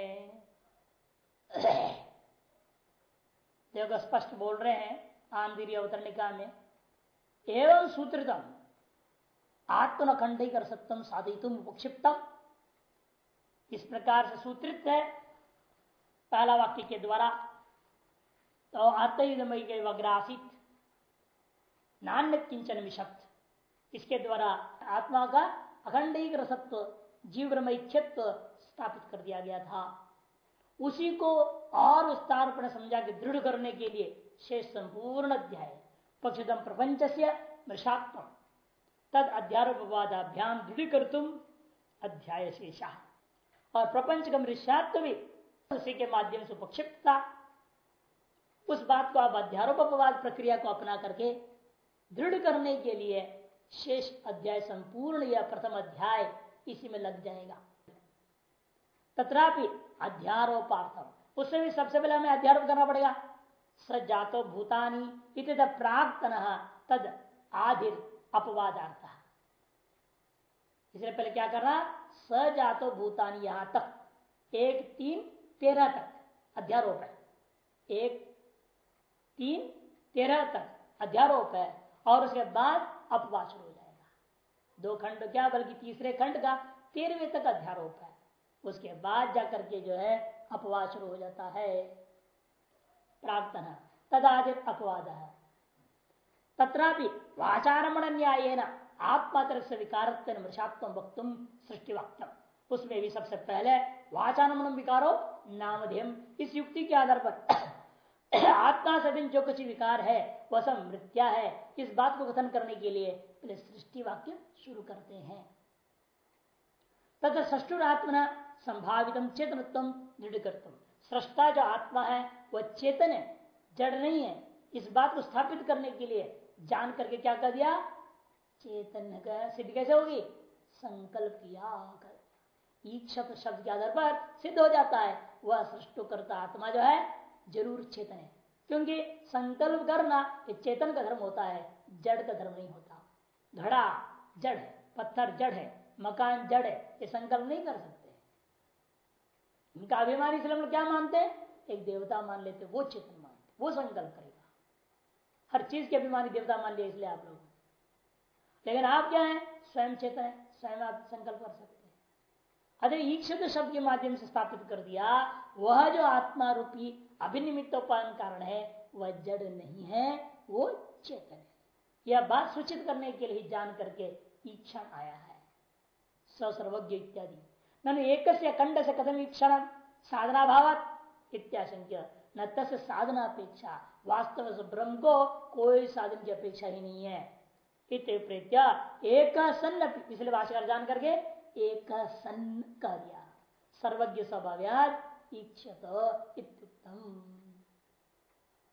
देखो स्पष्ट बोल रहे हैं, आंधीरी अवतरणिका में, एवं सूत्रितम आत्मन खंड ही कर सकतम साधितुम उपक्षिप्तम। इस प्रकार से सूत्रित है, पहला वाक्य के द्वारा तो आत्मयुदमय के वग्रासित नान्य किंचन विषप्त इसके द्वारा आत्मा का अखंड रसत्व जीवमैक्यत्व स्थापित कर दिया गया था। उसी को और विस्तार पर समझा के दृढ़ करने के लिए शेष संपूर्ण अध्याय, पक्षदम प्रपंच से मृषात्म तद अध्यारोपवादाभ्याम दृढ़ कर तुम अध्याय शेषा। और प्रपंच का मृषात्व भी उसी के माध्यम से उपक्षिप्ता उस बात को आप अध्यारोपवाद प्रक्रिया को अपना करके दृढ़ करने के लिए शेष अध्याय संपूर्ण या प्रथम अध्याय इसी में लग जाएगा। तथापि अध्यारोपार्थम। उससे भी सबसे पहले हमें अध्यारोप करना पड़ेगा। स जातो भूतानी इत प्राक्तन तद आधिर अपवादार्थ। इसलिए पहले क्या करना? स जातो भूतानी यहाँ तक। एक, तीन, तेरह तक अध्यारोप है। एक, तीन, तेरह तक अध्यारोप है और उसके बाद अपवाद शुरू हो जाएगा। दो खंड क्या, बल्कि तीसरे खंड का तेरहवें तक अध्यारोप है। उसके बाद जाकर के जो है अपवाद शुरू हो जाता है। प्रार्थना। तदादित अपवाद है। तथापि वाचारमण न्याय आत्मातर से विकारत्व वक्तुम सृष्टि वक्तम उसमें भी सबसे पहले वाचानमन विकारो नामधेयम इस युक्ति के आधार पर आत्मा से जो कुछ विकार है, वह सब मृत्या है। इस बात को कथन करने के लिए पहले सृष्टि वाक्य शुरू करते हैं। तथा सष्टुरात्मना संभावित चेतनत्व दृढ़ सृष्टा जो आत्मा है वह चेतन है, जड़ नहीं है। इस बात को स्थापित करने के लिए जान करके क्या कर दिया? चेतन सिद्ध कैसे होगी? संकल्प किया कर। ईक्षत शब्द के आधार पर सिद्ध हो जाता है। वह सृष्टि करता आत्मा जो है, ज़रूर चेतन है। क्योंकि संकल्प करना ये चेतन का धर्म होता है, जड़ का धर्म नहीं होता। घड़ा जड़ है, पत्थर जड़ है, मकान जड़ है, ये संकल्प नहीं कर सकते। इनका अभिमानी से लोग क्या मानते हैं? एक देवता मान लेते वो चेतन मानते, वो संकल्प करेगा। हर चीज़ के अभिमानी देवता मान लिया इसलिए आप लोग। लेकिन आप क्या है? स्वयं चेतन है, स्वयं आप संकल्प कर सकते हैं। अरे ईक्षित शब्द के माध्यम से स्थापित कर दिया, वह जो आत्मा रूपी अभिनिमित्तोपान कारण है, वह जड़ नहीं है, वो चेतन है। यह बात सूचित करने के लिए जान करके ईक्षण आया है। सर्वज्ञ इत्यादि। नन एक खंड से कथम ईक्षण साधना भाव इत्याशंक्य न साधना अपेक्षा वास्तव ब्रह्म को कोई साधन की अपेक्षा ही नहीं है। एक सन्न पिछले जान करके एक सन्न सर्वज्ञ इच्छत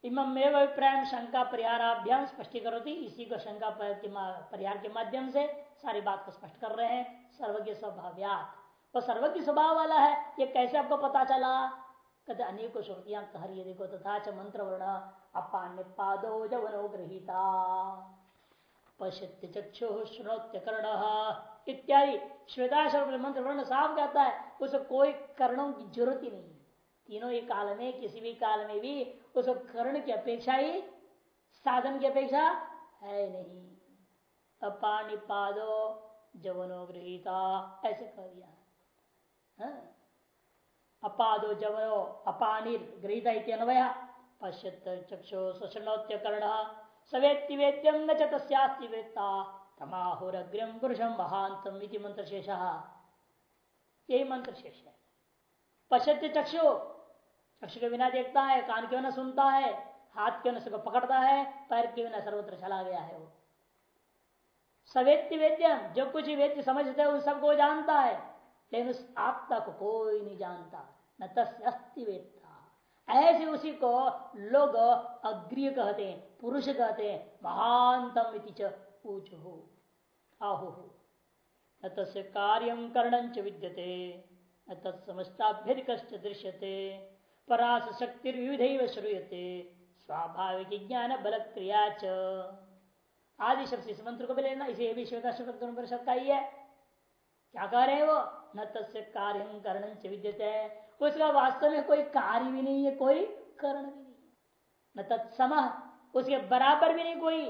इमेव अभिप्राय शंका परिहाराभ्याम स्पष्ट इसी को शंका परिहार के माध्यम से सारी बात को स्पष्ट कर रहे हैं। सर्वज्ञ स्वभाव्यात। वो सर्वज्ञ स्वभाव वाला है, ये कैसे आपको पता चला? कहते, अनेकों श्रुतियाँ कह रही है, देखो, तथा च मंत्र वर्ण अपान्य पादो जवनो गृहिता। पश्यत्य चक्षु श्रोत्य कर्ण इत्यादि श्वेताश्वर मंत्र वर्ण साफ़ कहता है, उसे कोई कर्णों की ज़रूरत ही नहीं। तीनों ही काल में, किसी भी काल में भी उस कर्ण की अपेक्षा ही, साधन की अपेक्षा है नहीं। अपानी पादो जवनो गृहिता, ऐसे कह दिया हाँ? अपादो जवनो अपानिर गृहिता अन्वय पश्यत चक्षु सुषणोत्य कर्ण सवेत्ति वेद्यम न चस्ती वेत्ता तमाहुरग्रम पुरुषम महांतम इति मंत्र शेष यही मंत्र शेष है पश्यत्य चक्षु चक्षु के बिना देखता है कान के बिना सुनता है हाथ के बिना सबको पकड़ता है पैर के बिना सर्वत्र चला गया है वो सवेत्य वेद्यम जो कुछ वेद्य समझते हैं उन सबको जानता है लेकिन उस आत्मा को कोई नहीं जानता, न तस्ति वेदता ऐसे उसी को लोग अग्रिय कहते हैं, पुरुष कहते हैं महानतम ऊंच हो आहु। न कार्य कर्ण विद्यते, न तत्समस्ताभ्यधिक दृश्यते परास शक्ति विविध श्रूयते स्वाभाविक ज्ञान बल क्रिया च। आदि शब्द इस मंत्र को भी लेना, इसे भी श्वेता परिषद का ही है। क्या कह रहे हैं वो? न तस्य कार्य करण कर्ण विद्यते। उसका वास्तव में कोई कार्य भी नहीं है, कोई कर्ण भी नहीं न तत्सम, उसके बराबर भी नहीं कोई।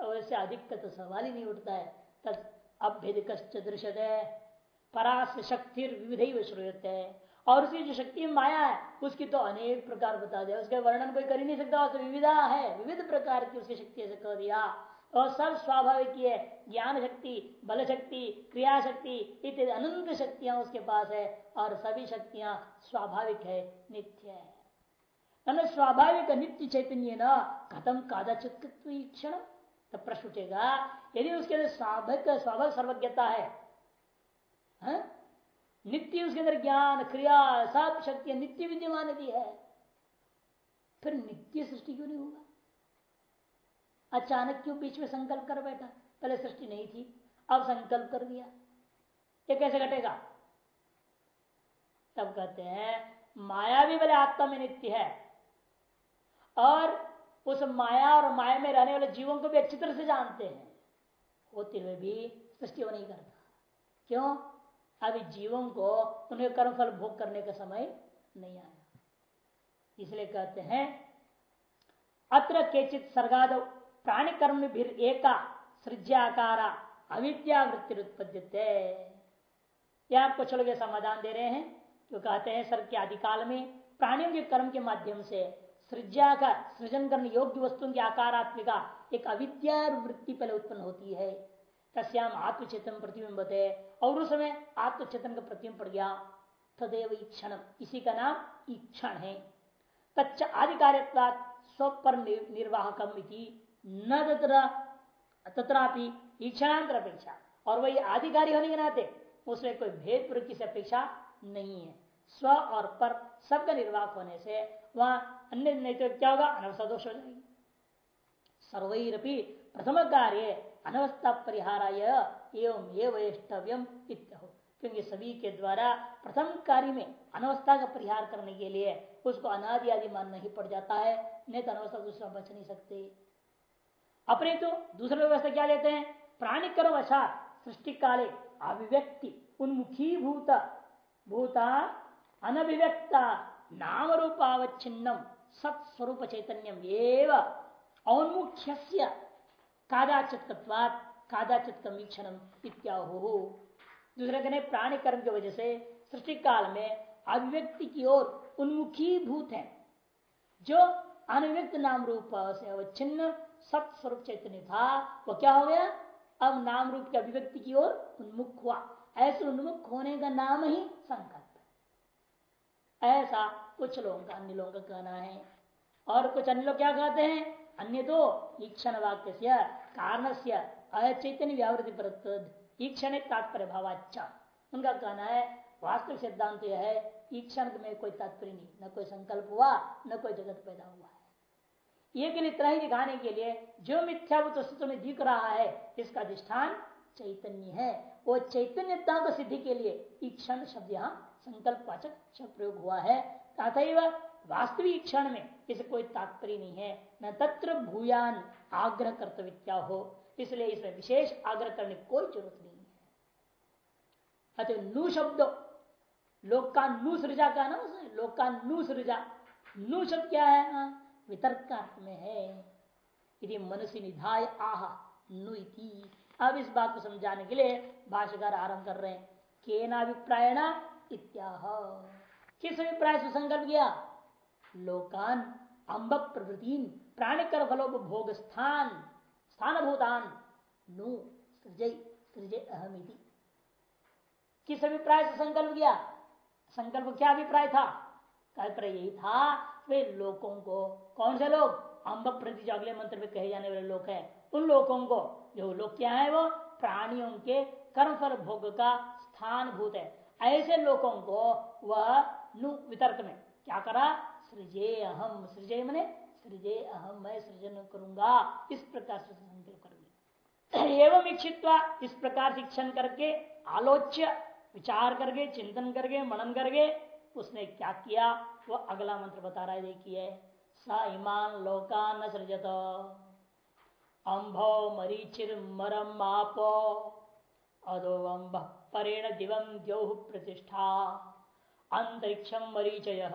वैसे अधिक का तो सवाल ही नहीं उठता है। तत् अभ्यधिक दृश्यते परास शक्ति विविध श्रूयते। है और उसकी जो शक्ति माया है, उसकी तो अनेक प्रकार बता दिया। उसके वर्णन कोई कर ही नहीं सकता तो विविधा है। विविध प्रकार की उसकी शक्ति ऐसे कह दिया। और सब स्वाभाविक है ज्ञान शक्ति बल शक्ति क्रिया शक्ति इत्यादि अनंत शक्तियाँ उसके पास है और सभी शक्तियाँ स्वाभाविक है, नित्य है। स्वाभाविक नित्य चैतन्य न खत्म कादाचित तो प्रश्न उठेगा, यदि उसके अंदर स्वाभाविक स्वाभाविक सर्वज्ञता है, हा? नित्य उसके अंदर ज्ञान, क्रिया, सब शक्तियाँ नित्य विद्यमान भी है, फिर नित्य सृष्टि क्यों नहीं होगा? अचानक क्यों बीच में संकल्प कर बैठा? पहले सृष्टि नहीं थी, अब संकल्प कर दिया। ये कैसे घटेगा? तब कहते हैं, माया भी बोले आत्मा में नित्य है, और उस माया और माया में रहने वाले जीवों को भी अच्छी तरह से जानते हैं। होते हुए भी सृष्टि वो नहीं करता। क्यों? अभी जीवों को उन्हें कर्मफल भोग करने का समय नहीं आया। इसलिए कहते हैं, अत्र केचित सर्गाद प्राणी कर्म भी एका सृज्याकारा अविद्या वृत्ति उत्पद्यते यह कुछ लोग समाधान दे रहे हैं, जो कहते हैं सर के आदिकाल में प्राणियों के कर्म के माध्यम से सृज्या का, सृजन करने योग्य वस्तुओं की आकारात्मिका एक अविद्या वृत्ति पहले उत्पन्न होती है। तस्याम आत्मचेतन प्रतिबिंब है और उस समय आत्मचेतन का प्रतिबिंब पड़ गया। तदेव ईक्षण इसी का नाम ईक्षण है। तच्च आधिकारिक स्वपर निर्वाहकम न तथापि ईक्षणांतर अपेक्षा और वही आधिकारी होने के नाते, उसमें कोई भेद प्रवृत्ति से अपेक्षा नहीं है। स्व और पर सबका निर्वाह होने से वहाँ अन्य नहीं तो क्या होगा? अनवस्था दोष हो जाएगी। सर्वरपी प्रथम कार्य अनवस्था परिहाराय एवं ये वैष्टव्यम क्योंकि सभी के द्वारा प्रथम कार्य में अनवस्था का परिहार करने के लिए उसको अनादि आदि मानना ही पड़ जाता है, नहीं तो अनवस्था दूसरा बच नहीं सकते। अपने तो दूसरे व्यवस्था क्या लेते हैं? प्राणी कर्म अशात सृष्टि काले अभिव्यक्ति उन्मुखी भूत भूता अनभिव्यक्ता नाम रूपावच्छिन्नम सत्स्वरूप चैतन्यम एवं औन्मुख्य कादाचित कादाचित कमीक्षण इत्याहु। दूसरे कहने प्राणी कर्म की वजह से सृष्टि काल में अभिव्यक्ति की ओर उन्मुखी भूत है, जो अनव्यक्त नाम रूप से अवच्छिन्न सत स्वरूप चैतन्य था, वो क्या हो गया? अब नाम रूप की अभिव्यक्ति की ओर उन्मुख हुआ। ऐसे उन्मुख होने का नाम ही संकल्प ऐसा कुछ लोगों का अन्य लोगों का कहना है। और कुछ अन्य लोग क्या कहते हैं? अन्य तो ईक्षण वाक्य से कारण से अचैतन्य व्यावृत्ति पर ईक्षण तात्पर्य भावाचा उनका कहना है, वास्तविक सिद्धांत यह है ईक्षण में कोई तात्पर्य नहीं, न कोई संकल्प हुआ, न कोई जगत पैदा हुआ ये के लिए इतना ही दिखाने के लिए जो मिथ्याभूत वस्तु में दिख रहा है इसका अधिष्ठान चैतन्य है। वो चैतन्यता को सिद्धि के लिए ईक्षण शब्द यहाँ संकल्प वाचक शब्द प्रयोग हुआ है। तथा वास्तविक क्षण में इसे कोई तात्पर्य नहीं है। न तत्र भूयान आग्रह कर्तव्य हो। इसलिए इसमें विशेष आग्रह करने की कोई ज़रूरत नहीं है। अतः नु शब्द लोक का नु सृजा का ना उसने सृजा। नु शब्द क्या है हाँ, वितर्क का अर्थ में है। यदि मनुष्य निधाय आह नु अब इस बात को समझाने के लिए भाष्यकार आरंभ कर रहे हैं। केनाभिप्रायण इत्याह। किस अभिप्राय से संकल्प किया? लोकान अम्ब प्रवृति प्राणिकर फलोपभोग स्थान स्थान भूतान नु सृजय सृजय अहमिति। किस अभिप्राय से संकल्प किया? संकल्प क्या अभिप्राय था? अभिप्राय यही था वे लोगों को, कौन से लोग? अम्ब प्रति जो अगले मंत्र में कहे जाने वाले लोग हैं, उन लोगों को। जो लोग क्या है वो? प्राणियों के कर्म फल भोग का स्थान भूत है। ऐसे लोगों को वह नु वितर्क में क्या करा? सृजे अहम। सृजय मने? सृजे अहम। मैं सृजन करूँगा। इस प्रकार से संकल्प करेंगे एवं इच्छित इस प्रकार शिक्षण करके, आलोच्य, विचार करके, चिंतन करके, मनन करके उसने क्या किया? वो अगला मंत्र बता रहा है, देखिए। स इमान लोका न सृजत। अम्भो मरीचिर मरम आपो अदो अम्ब परेण दिवं द्यौः प्रतिष्ठा। अंतरिक्षम मरीचय।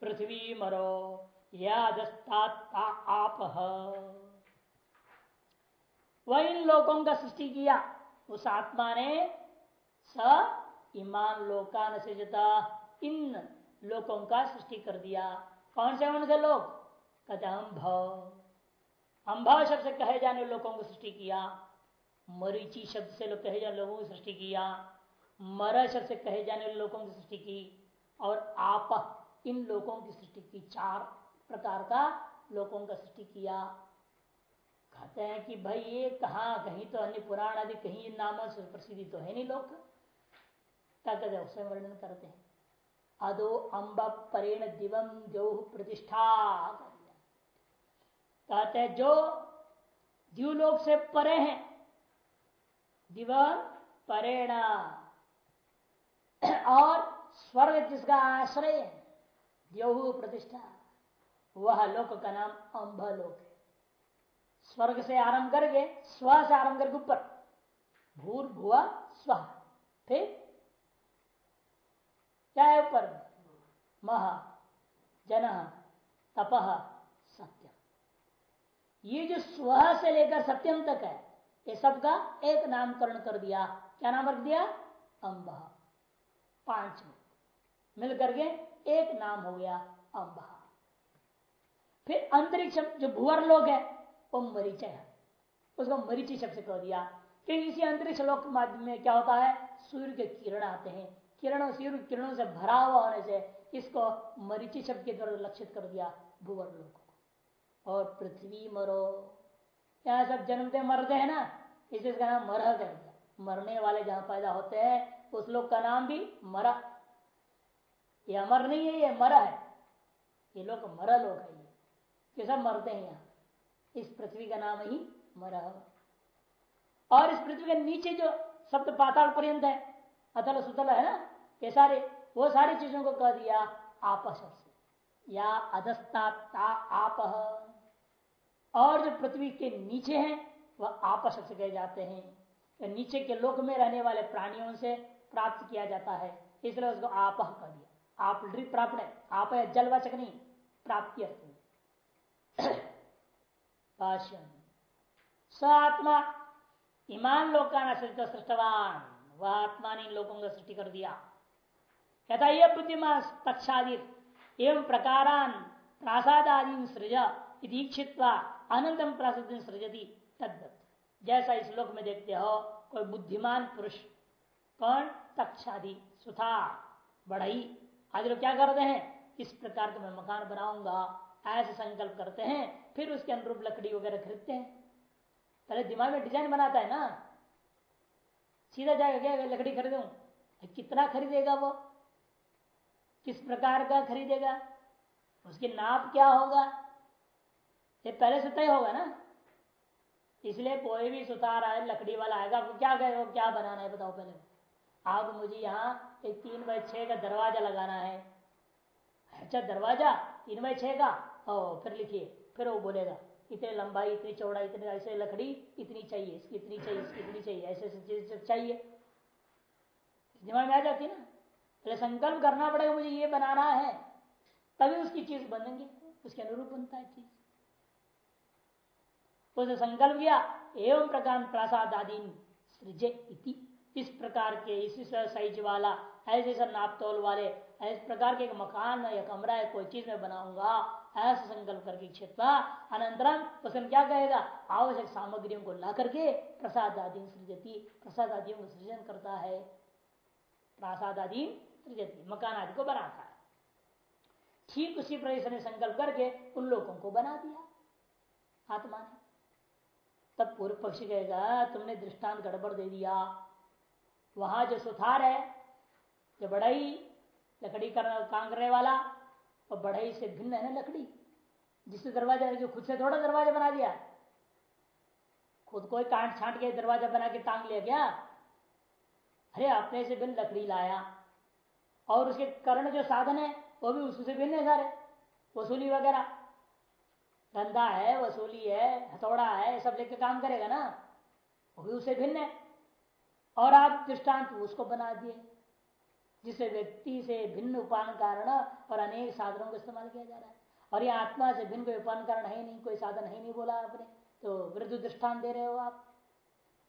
पृथ्वी मरो। यादस्ता आप। वह इन लोगों का सृष्टि किया। उस आत्मा ने स ईमान लोका न सृजता। इन लोगों का सृष्टि कर दिया। कौन से उनसे लोग? कहते अम्भ अम्भव शब्द से कहे जाने लोगों को सृष्टि किया। मरीची शब्द से लोग कहे जाने लोगों को सृष्टि किया। मर शब्द से कहे जाने लोगों की सृष्टि की। और आप इन लोगों की सृष्टि की चार प्रकार का लोगों का सृष्टि किया। कहते हैं कि भाई ये कहा, कहीं तो अन्य पुराण आदि, कहीं नाम से प्रसिद्धि तो है नहीं लोग। क्या कहते वर्णन करते हैं। अदो अम्ब परेण दिवम देव प्रतिष्ठा कहते जो द्यूलोक से परे हैं दिवम परेणा। और स्वर्ग जिसका आश्रय है द्योहु प्रतिष्ठा, वह लोक का नाम अंब लोक है। स्वर्ग से आरंभ करके, स्व से आरंभ करके ऊपर भूर भुआ स्व, फिर क्या है ऊपर मह, जन, तप, सत्यम। ये जो स्व से लेकर सत्यम तक है, ये सबका एक नामकरण कर दिया। क्या नाम रख दिया? अंब। पाँच मिल करके एक नाम हो गया अंब। फिर अंतरिक्ष जो भुवर लोग है, वो मरीचय है। उसको मरीची शब्द कह दिया। क्योंकि इसी अंतरिक्ष लोक माध्यम में क्या होता है? सूर्य के किरण आते हैं। किरणों सूर्य किरणों से भरा हुआ होने से इसको मरीची शब्द के द्वारा लक्षित कर दिया भुवर लोग को। और पृथ्वी मरो। यहाँ सब जन्मते मरते हैं ना, इसे इसका नाम मरह कर दिया। मरने वाले जहाँ पैदा होते हैं, उस लोग का नाम भी मरा। ये अमर नहीं है, ये मरा है। ये लोग मरा लोग है ये। सब मरते हैं यहाँ। इस पृथ्वी का नाम ही मरा। और इस पृथ्वी के नीचे जो शब्द पाताल पर्यंत है अतल सुतल है ना ये सारे, वो सारी चीज़ों को कह दिया आप शब्द या अधस्ता आप और जो पृथ्वी के नीचे हैं, वह आपस से कहे जाते हैं। तो नीचे के लोक में रहने वाले प्राणियों से प्राप्त किया जाता है। इसलिए उसको आप कह दिया। आप प्राप्त है। आप जलवाचक नहीं, प्राप्ति अर्थ में। स आत्मा ईमान का सृष्टवान। वह आत्मा ने इन लोगों का सृष्टि कर दिया। यथा यह बुद्धिमान तक्षादि एवं प्रकारान प्रासादादि सृज इच्छित्वा अनंतम प्रासाद सृजती तद्वत। जैसा इस लोक में देखते हो, कोई बुद्धिमान पुरुष, कौन? तक्षादि सुथा बढ़ई आदि लोग क्या करते हैं? इस प्रकार का मैं मकान बनाऊँगा, ऐसे संकल्प करते हैं, फिर उसके अनुरूप लकड़ी वगैरह खरीदते हैं। पहले दिमाग में डिज़ाइन बनाता है ना? सीधा जाएगा क्या लकड़ी खरीदू? कितना खरीदेगा वो? किस प्रकार का खरीदेगा? उसकी नाप क्या होगा? ये पहले से तय होगा ना? इसलिए कोई भी सुतार आए लकड़ी वाला आएगा आपको क्या कहेगा क्या बनाना है, बताओ पहले। आप मुझे यहाँ एक तीन बाय छह का दरवाज़ा लगाना है। अच्छा दरवाज़ा? तीन बाय छह का? और फिर लिखिए, फिर वो बोलेगा, इतनी लंबाई, इतनी चौड़ाई, इतनी, ऐसे लकड़ी, इतनी चाहिए, इसकी इतनी चाहिए, इसकी इतनी चाहिए ऐसे ऐसे चीज़ चाहिए। दिमाग में आ जाती है ना? पहले संकल्प करना पड़ेगा, मुझे ये बनाना है। तभी उसकी चीज़ बनेंगे, उसके अनुरूप बनता है चीज़। उसने संकल्प किया, एवं प्रकार प्रासाद आदि सृजे इस प्रकार के, इसी साइज़ वाला, ऐसे ऐसा नाप तोल वाले, इस प्रकार के एक मकान या कमरा है कोई चीज़ में बनाऊँगा, ऐसा संकल्प करके क्षेत्र अनंतरम उसने क्या कहेगा? आवश्यक सामग्रियों को ला करके प्रसाद आदि सृजती प्रसाद आदियों का सृजन करता है। प्रसाद आदि सृजती मकान आदि को बनाता है ठीक उसी प्रदेश ने संकल्प करके उन लोगों को बना दिया, आत्मा ने। तब पूर्व पक्ष कहेगा, तुमने दृष्टांत गड़बड़ दे दिया। वहाँ जो सुथार है, जो बढ़ई लकड़ी कर काम करने वाला और बढ़ई से भिन्न है ना लकड़ी। जिससे दरवाज़ा जो खुद से थोड़ा दरवाज़ा बना दिया। खुद कोई काट छांट के दरवाज़ा बना के टांग लिया क्या? अरे अपने से भिन्न लकड़ी लाया। और उसके करण जो साधन है, वो भी उससे भिन्न है सारे। वसूली वगैरह। धंधा है, वसूली है, हथौड़ा है सब लेके काम करेगा ना। वो भी उसे भिन्न है। और आप दृष्टांत उसको बना दिए। जिसे व्यक्ति से भिन्न उपान कारण और अनेक साधनों का इस्तेमाल किया जा रहा है। और ये आत्मा से भिन्न कोई उपान कारण है नहीं, कोई साधन है नहीं बोला आपने। तो वृद्ध दृष्टान दे रहे हो आप।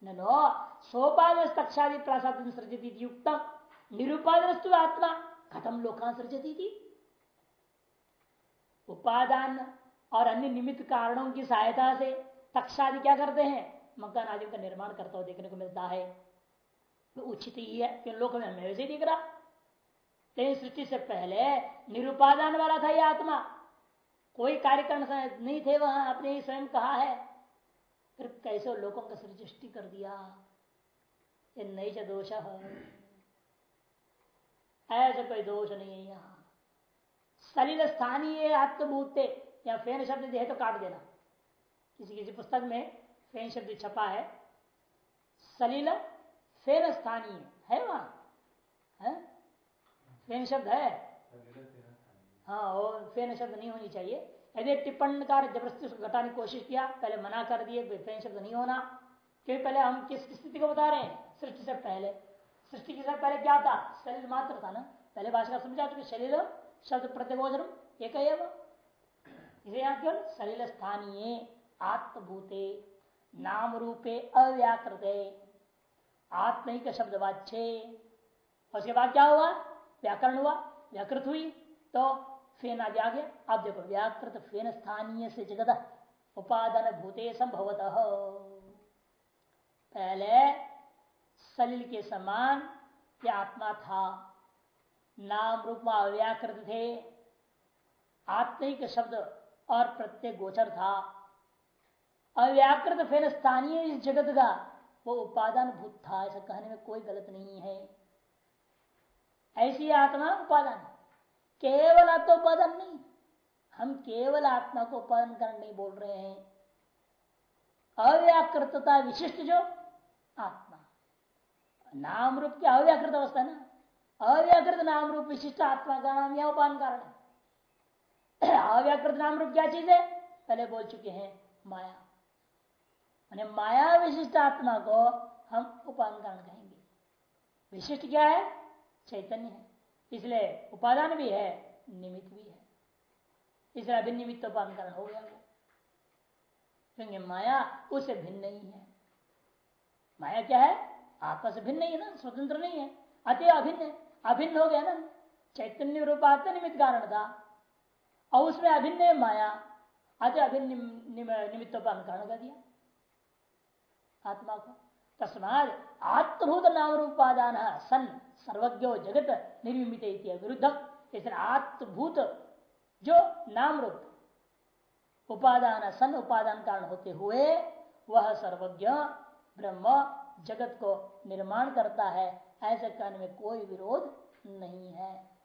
नो सोपाद तक्षादि प्रासाद सृजित युक्तम। निरुपादस्तु आत्मा खत्म लोका सृजती थी उपादान और अन्य निमित्त कारणों की सहायता से तक्षादि क्या करते हैं मकान आदि का निर्माण करता हुआ देखने को मिलता है तो उचित ही है क्यों लोक में हमें वैसे दिख रहा लेकिन सृष्टि से पहले निरुपादान वाला था ये आत्मा कोई कार्यक्रम नहीं थे वहाँ आपने ही स्वयं कहा है फिर कैसे लोगों का सृष्टि कर दिया ये नहीं दोष ऐसा कोई दोष नहीं है यहाँ। सलिल स्थानीय आत्मभूते या फेन शब्द दे तो काट देना। किसी किसी पुस्तक में फेन शब्द छपा है। सलील फेन स्थानीय, है वहाँ? फेन शब्द है? हाँ और फेन शब्द नहीं होनी चाहिए। यदि टिप्पणकार ज़बरदस्ती उसको घटाने की कोशिश किया, पहले मना कर दिए फेन शब्द नहीं होना। क्योंकि पहले हम किस स्थिति को बता रहे हैं? सृष्टि से पहले। सृष्टि के साथ पहले क्या था शरीर मात्र था ना? पहले भाषा का समझा चुके शरीर, शब्द प्रतिबोधन एक केवल सलिल स्थानीय, आत्मभूते नाम रूपे अव्याकृत आत्मिक शब्द वाच्य। उसके बाद क्या हुआ? व्याकरण हुआ, व्याकृत हुई तो फेन आदि आ गया। अब देखो, व्याकृत फेन स्थानीय से जगत उपादान भूते संभवत। पहले सलिल के समान क्या आत्मा था। नाम रूप अव्याकृत थे। आत्मिक शब्द और प्रत्येक गोचर था। अव्याकृत फिर स्थानीय इस जगत का वो उपादान भूत था, ऐसा कहने में कोई गलत नहीं है। ऐसी आत्मा उपादान। केवल आत्मोपादान नहीं, हम केवल आत्मा को उपादन कर नहीं बोल रहे हैं। अव्याकृतता विशिष्ट जो आत्मा। नाम रूप की अव्याकृत अवस्था ना? अव्याकृत नाम रूप विशिष्ट आत्मा का नाम यह उपान कारण है। अव्याकृत नाम रूप क्या चीज़ है? पहले बोल चुके हैं माया। मैंने माया विशिष्ट आत्मा को हम उपान कारण कहेंगे। विशिष्ट क्या है? चैतन्य है। इसलिए उपादान भी है, निमित्त भी है। इसलिए अभिन्न निमित्त उपान कारण हो गया। वो क्योंकि माया उससे भिन्न नहीं है। माया क्या है? आत्मा से भिन्न नहीं है ना, स्वतंत्र नहीं है। अतः अभिन्न अभिन्न हो गया ना। चैतन्य रूप आत्मा निमित्त कारण था। और उसमें अभिन्न माया। अति अभिन्न निमित्तोपान कारण कर दिया। आत्मा को। तस्माद आत्मभूत नाम रूपादान सन सर्वज्ञ जगत निर्मित विरुद्ध इसलिए आत्मभूत जो नाम रूप, उपादान सन उपादान कारण होते हुए, वह सर्वज्ञ ब्रह्म जगत को निर्माण करता है ऐसे कहने में कोई विरोध नहीं है।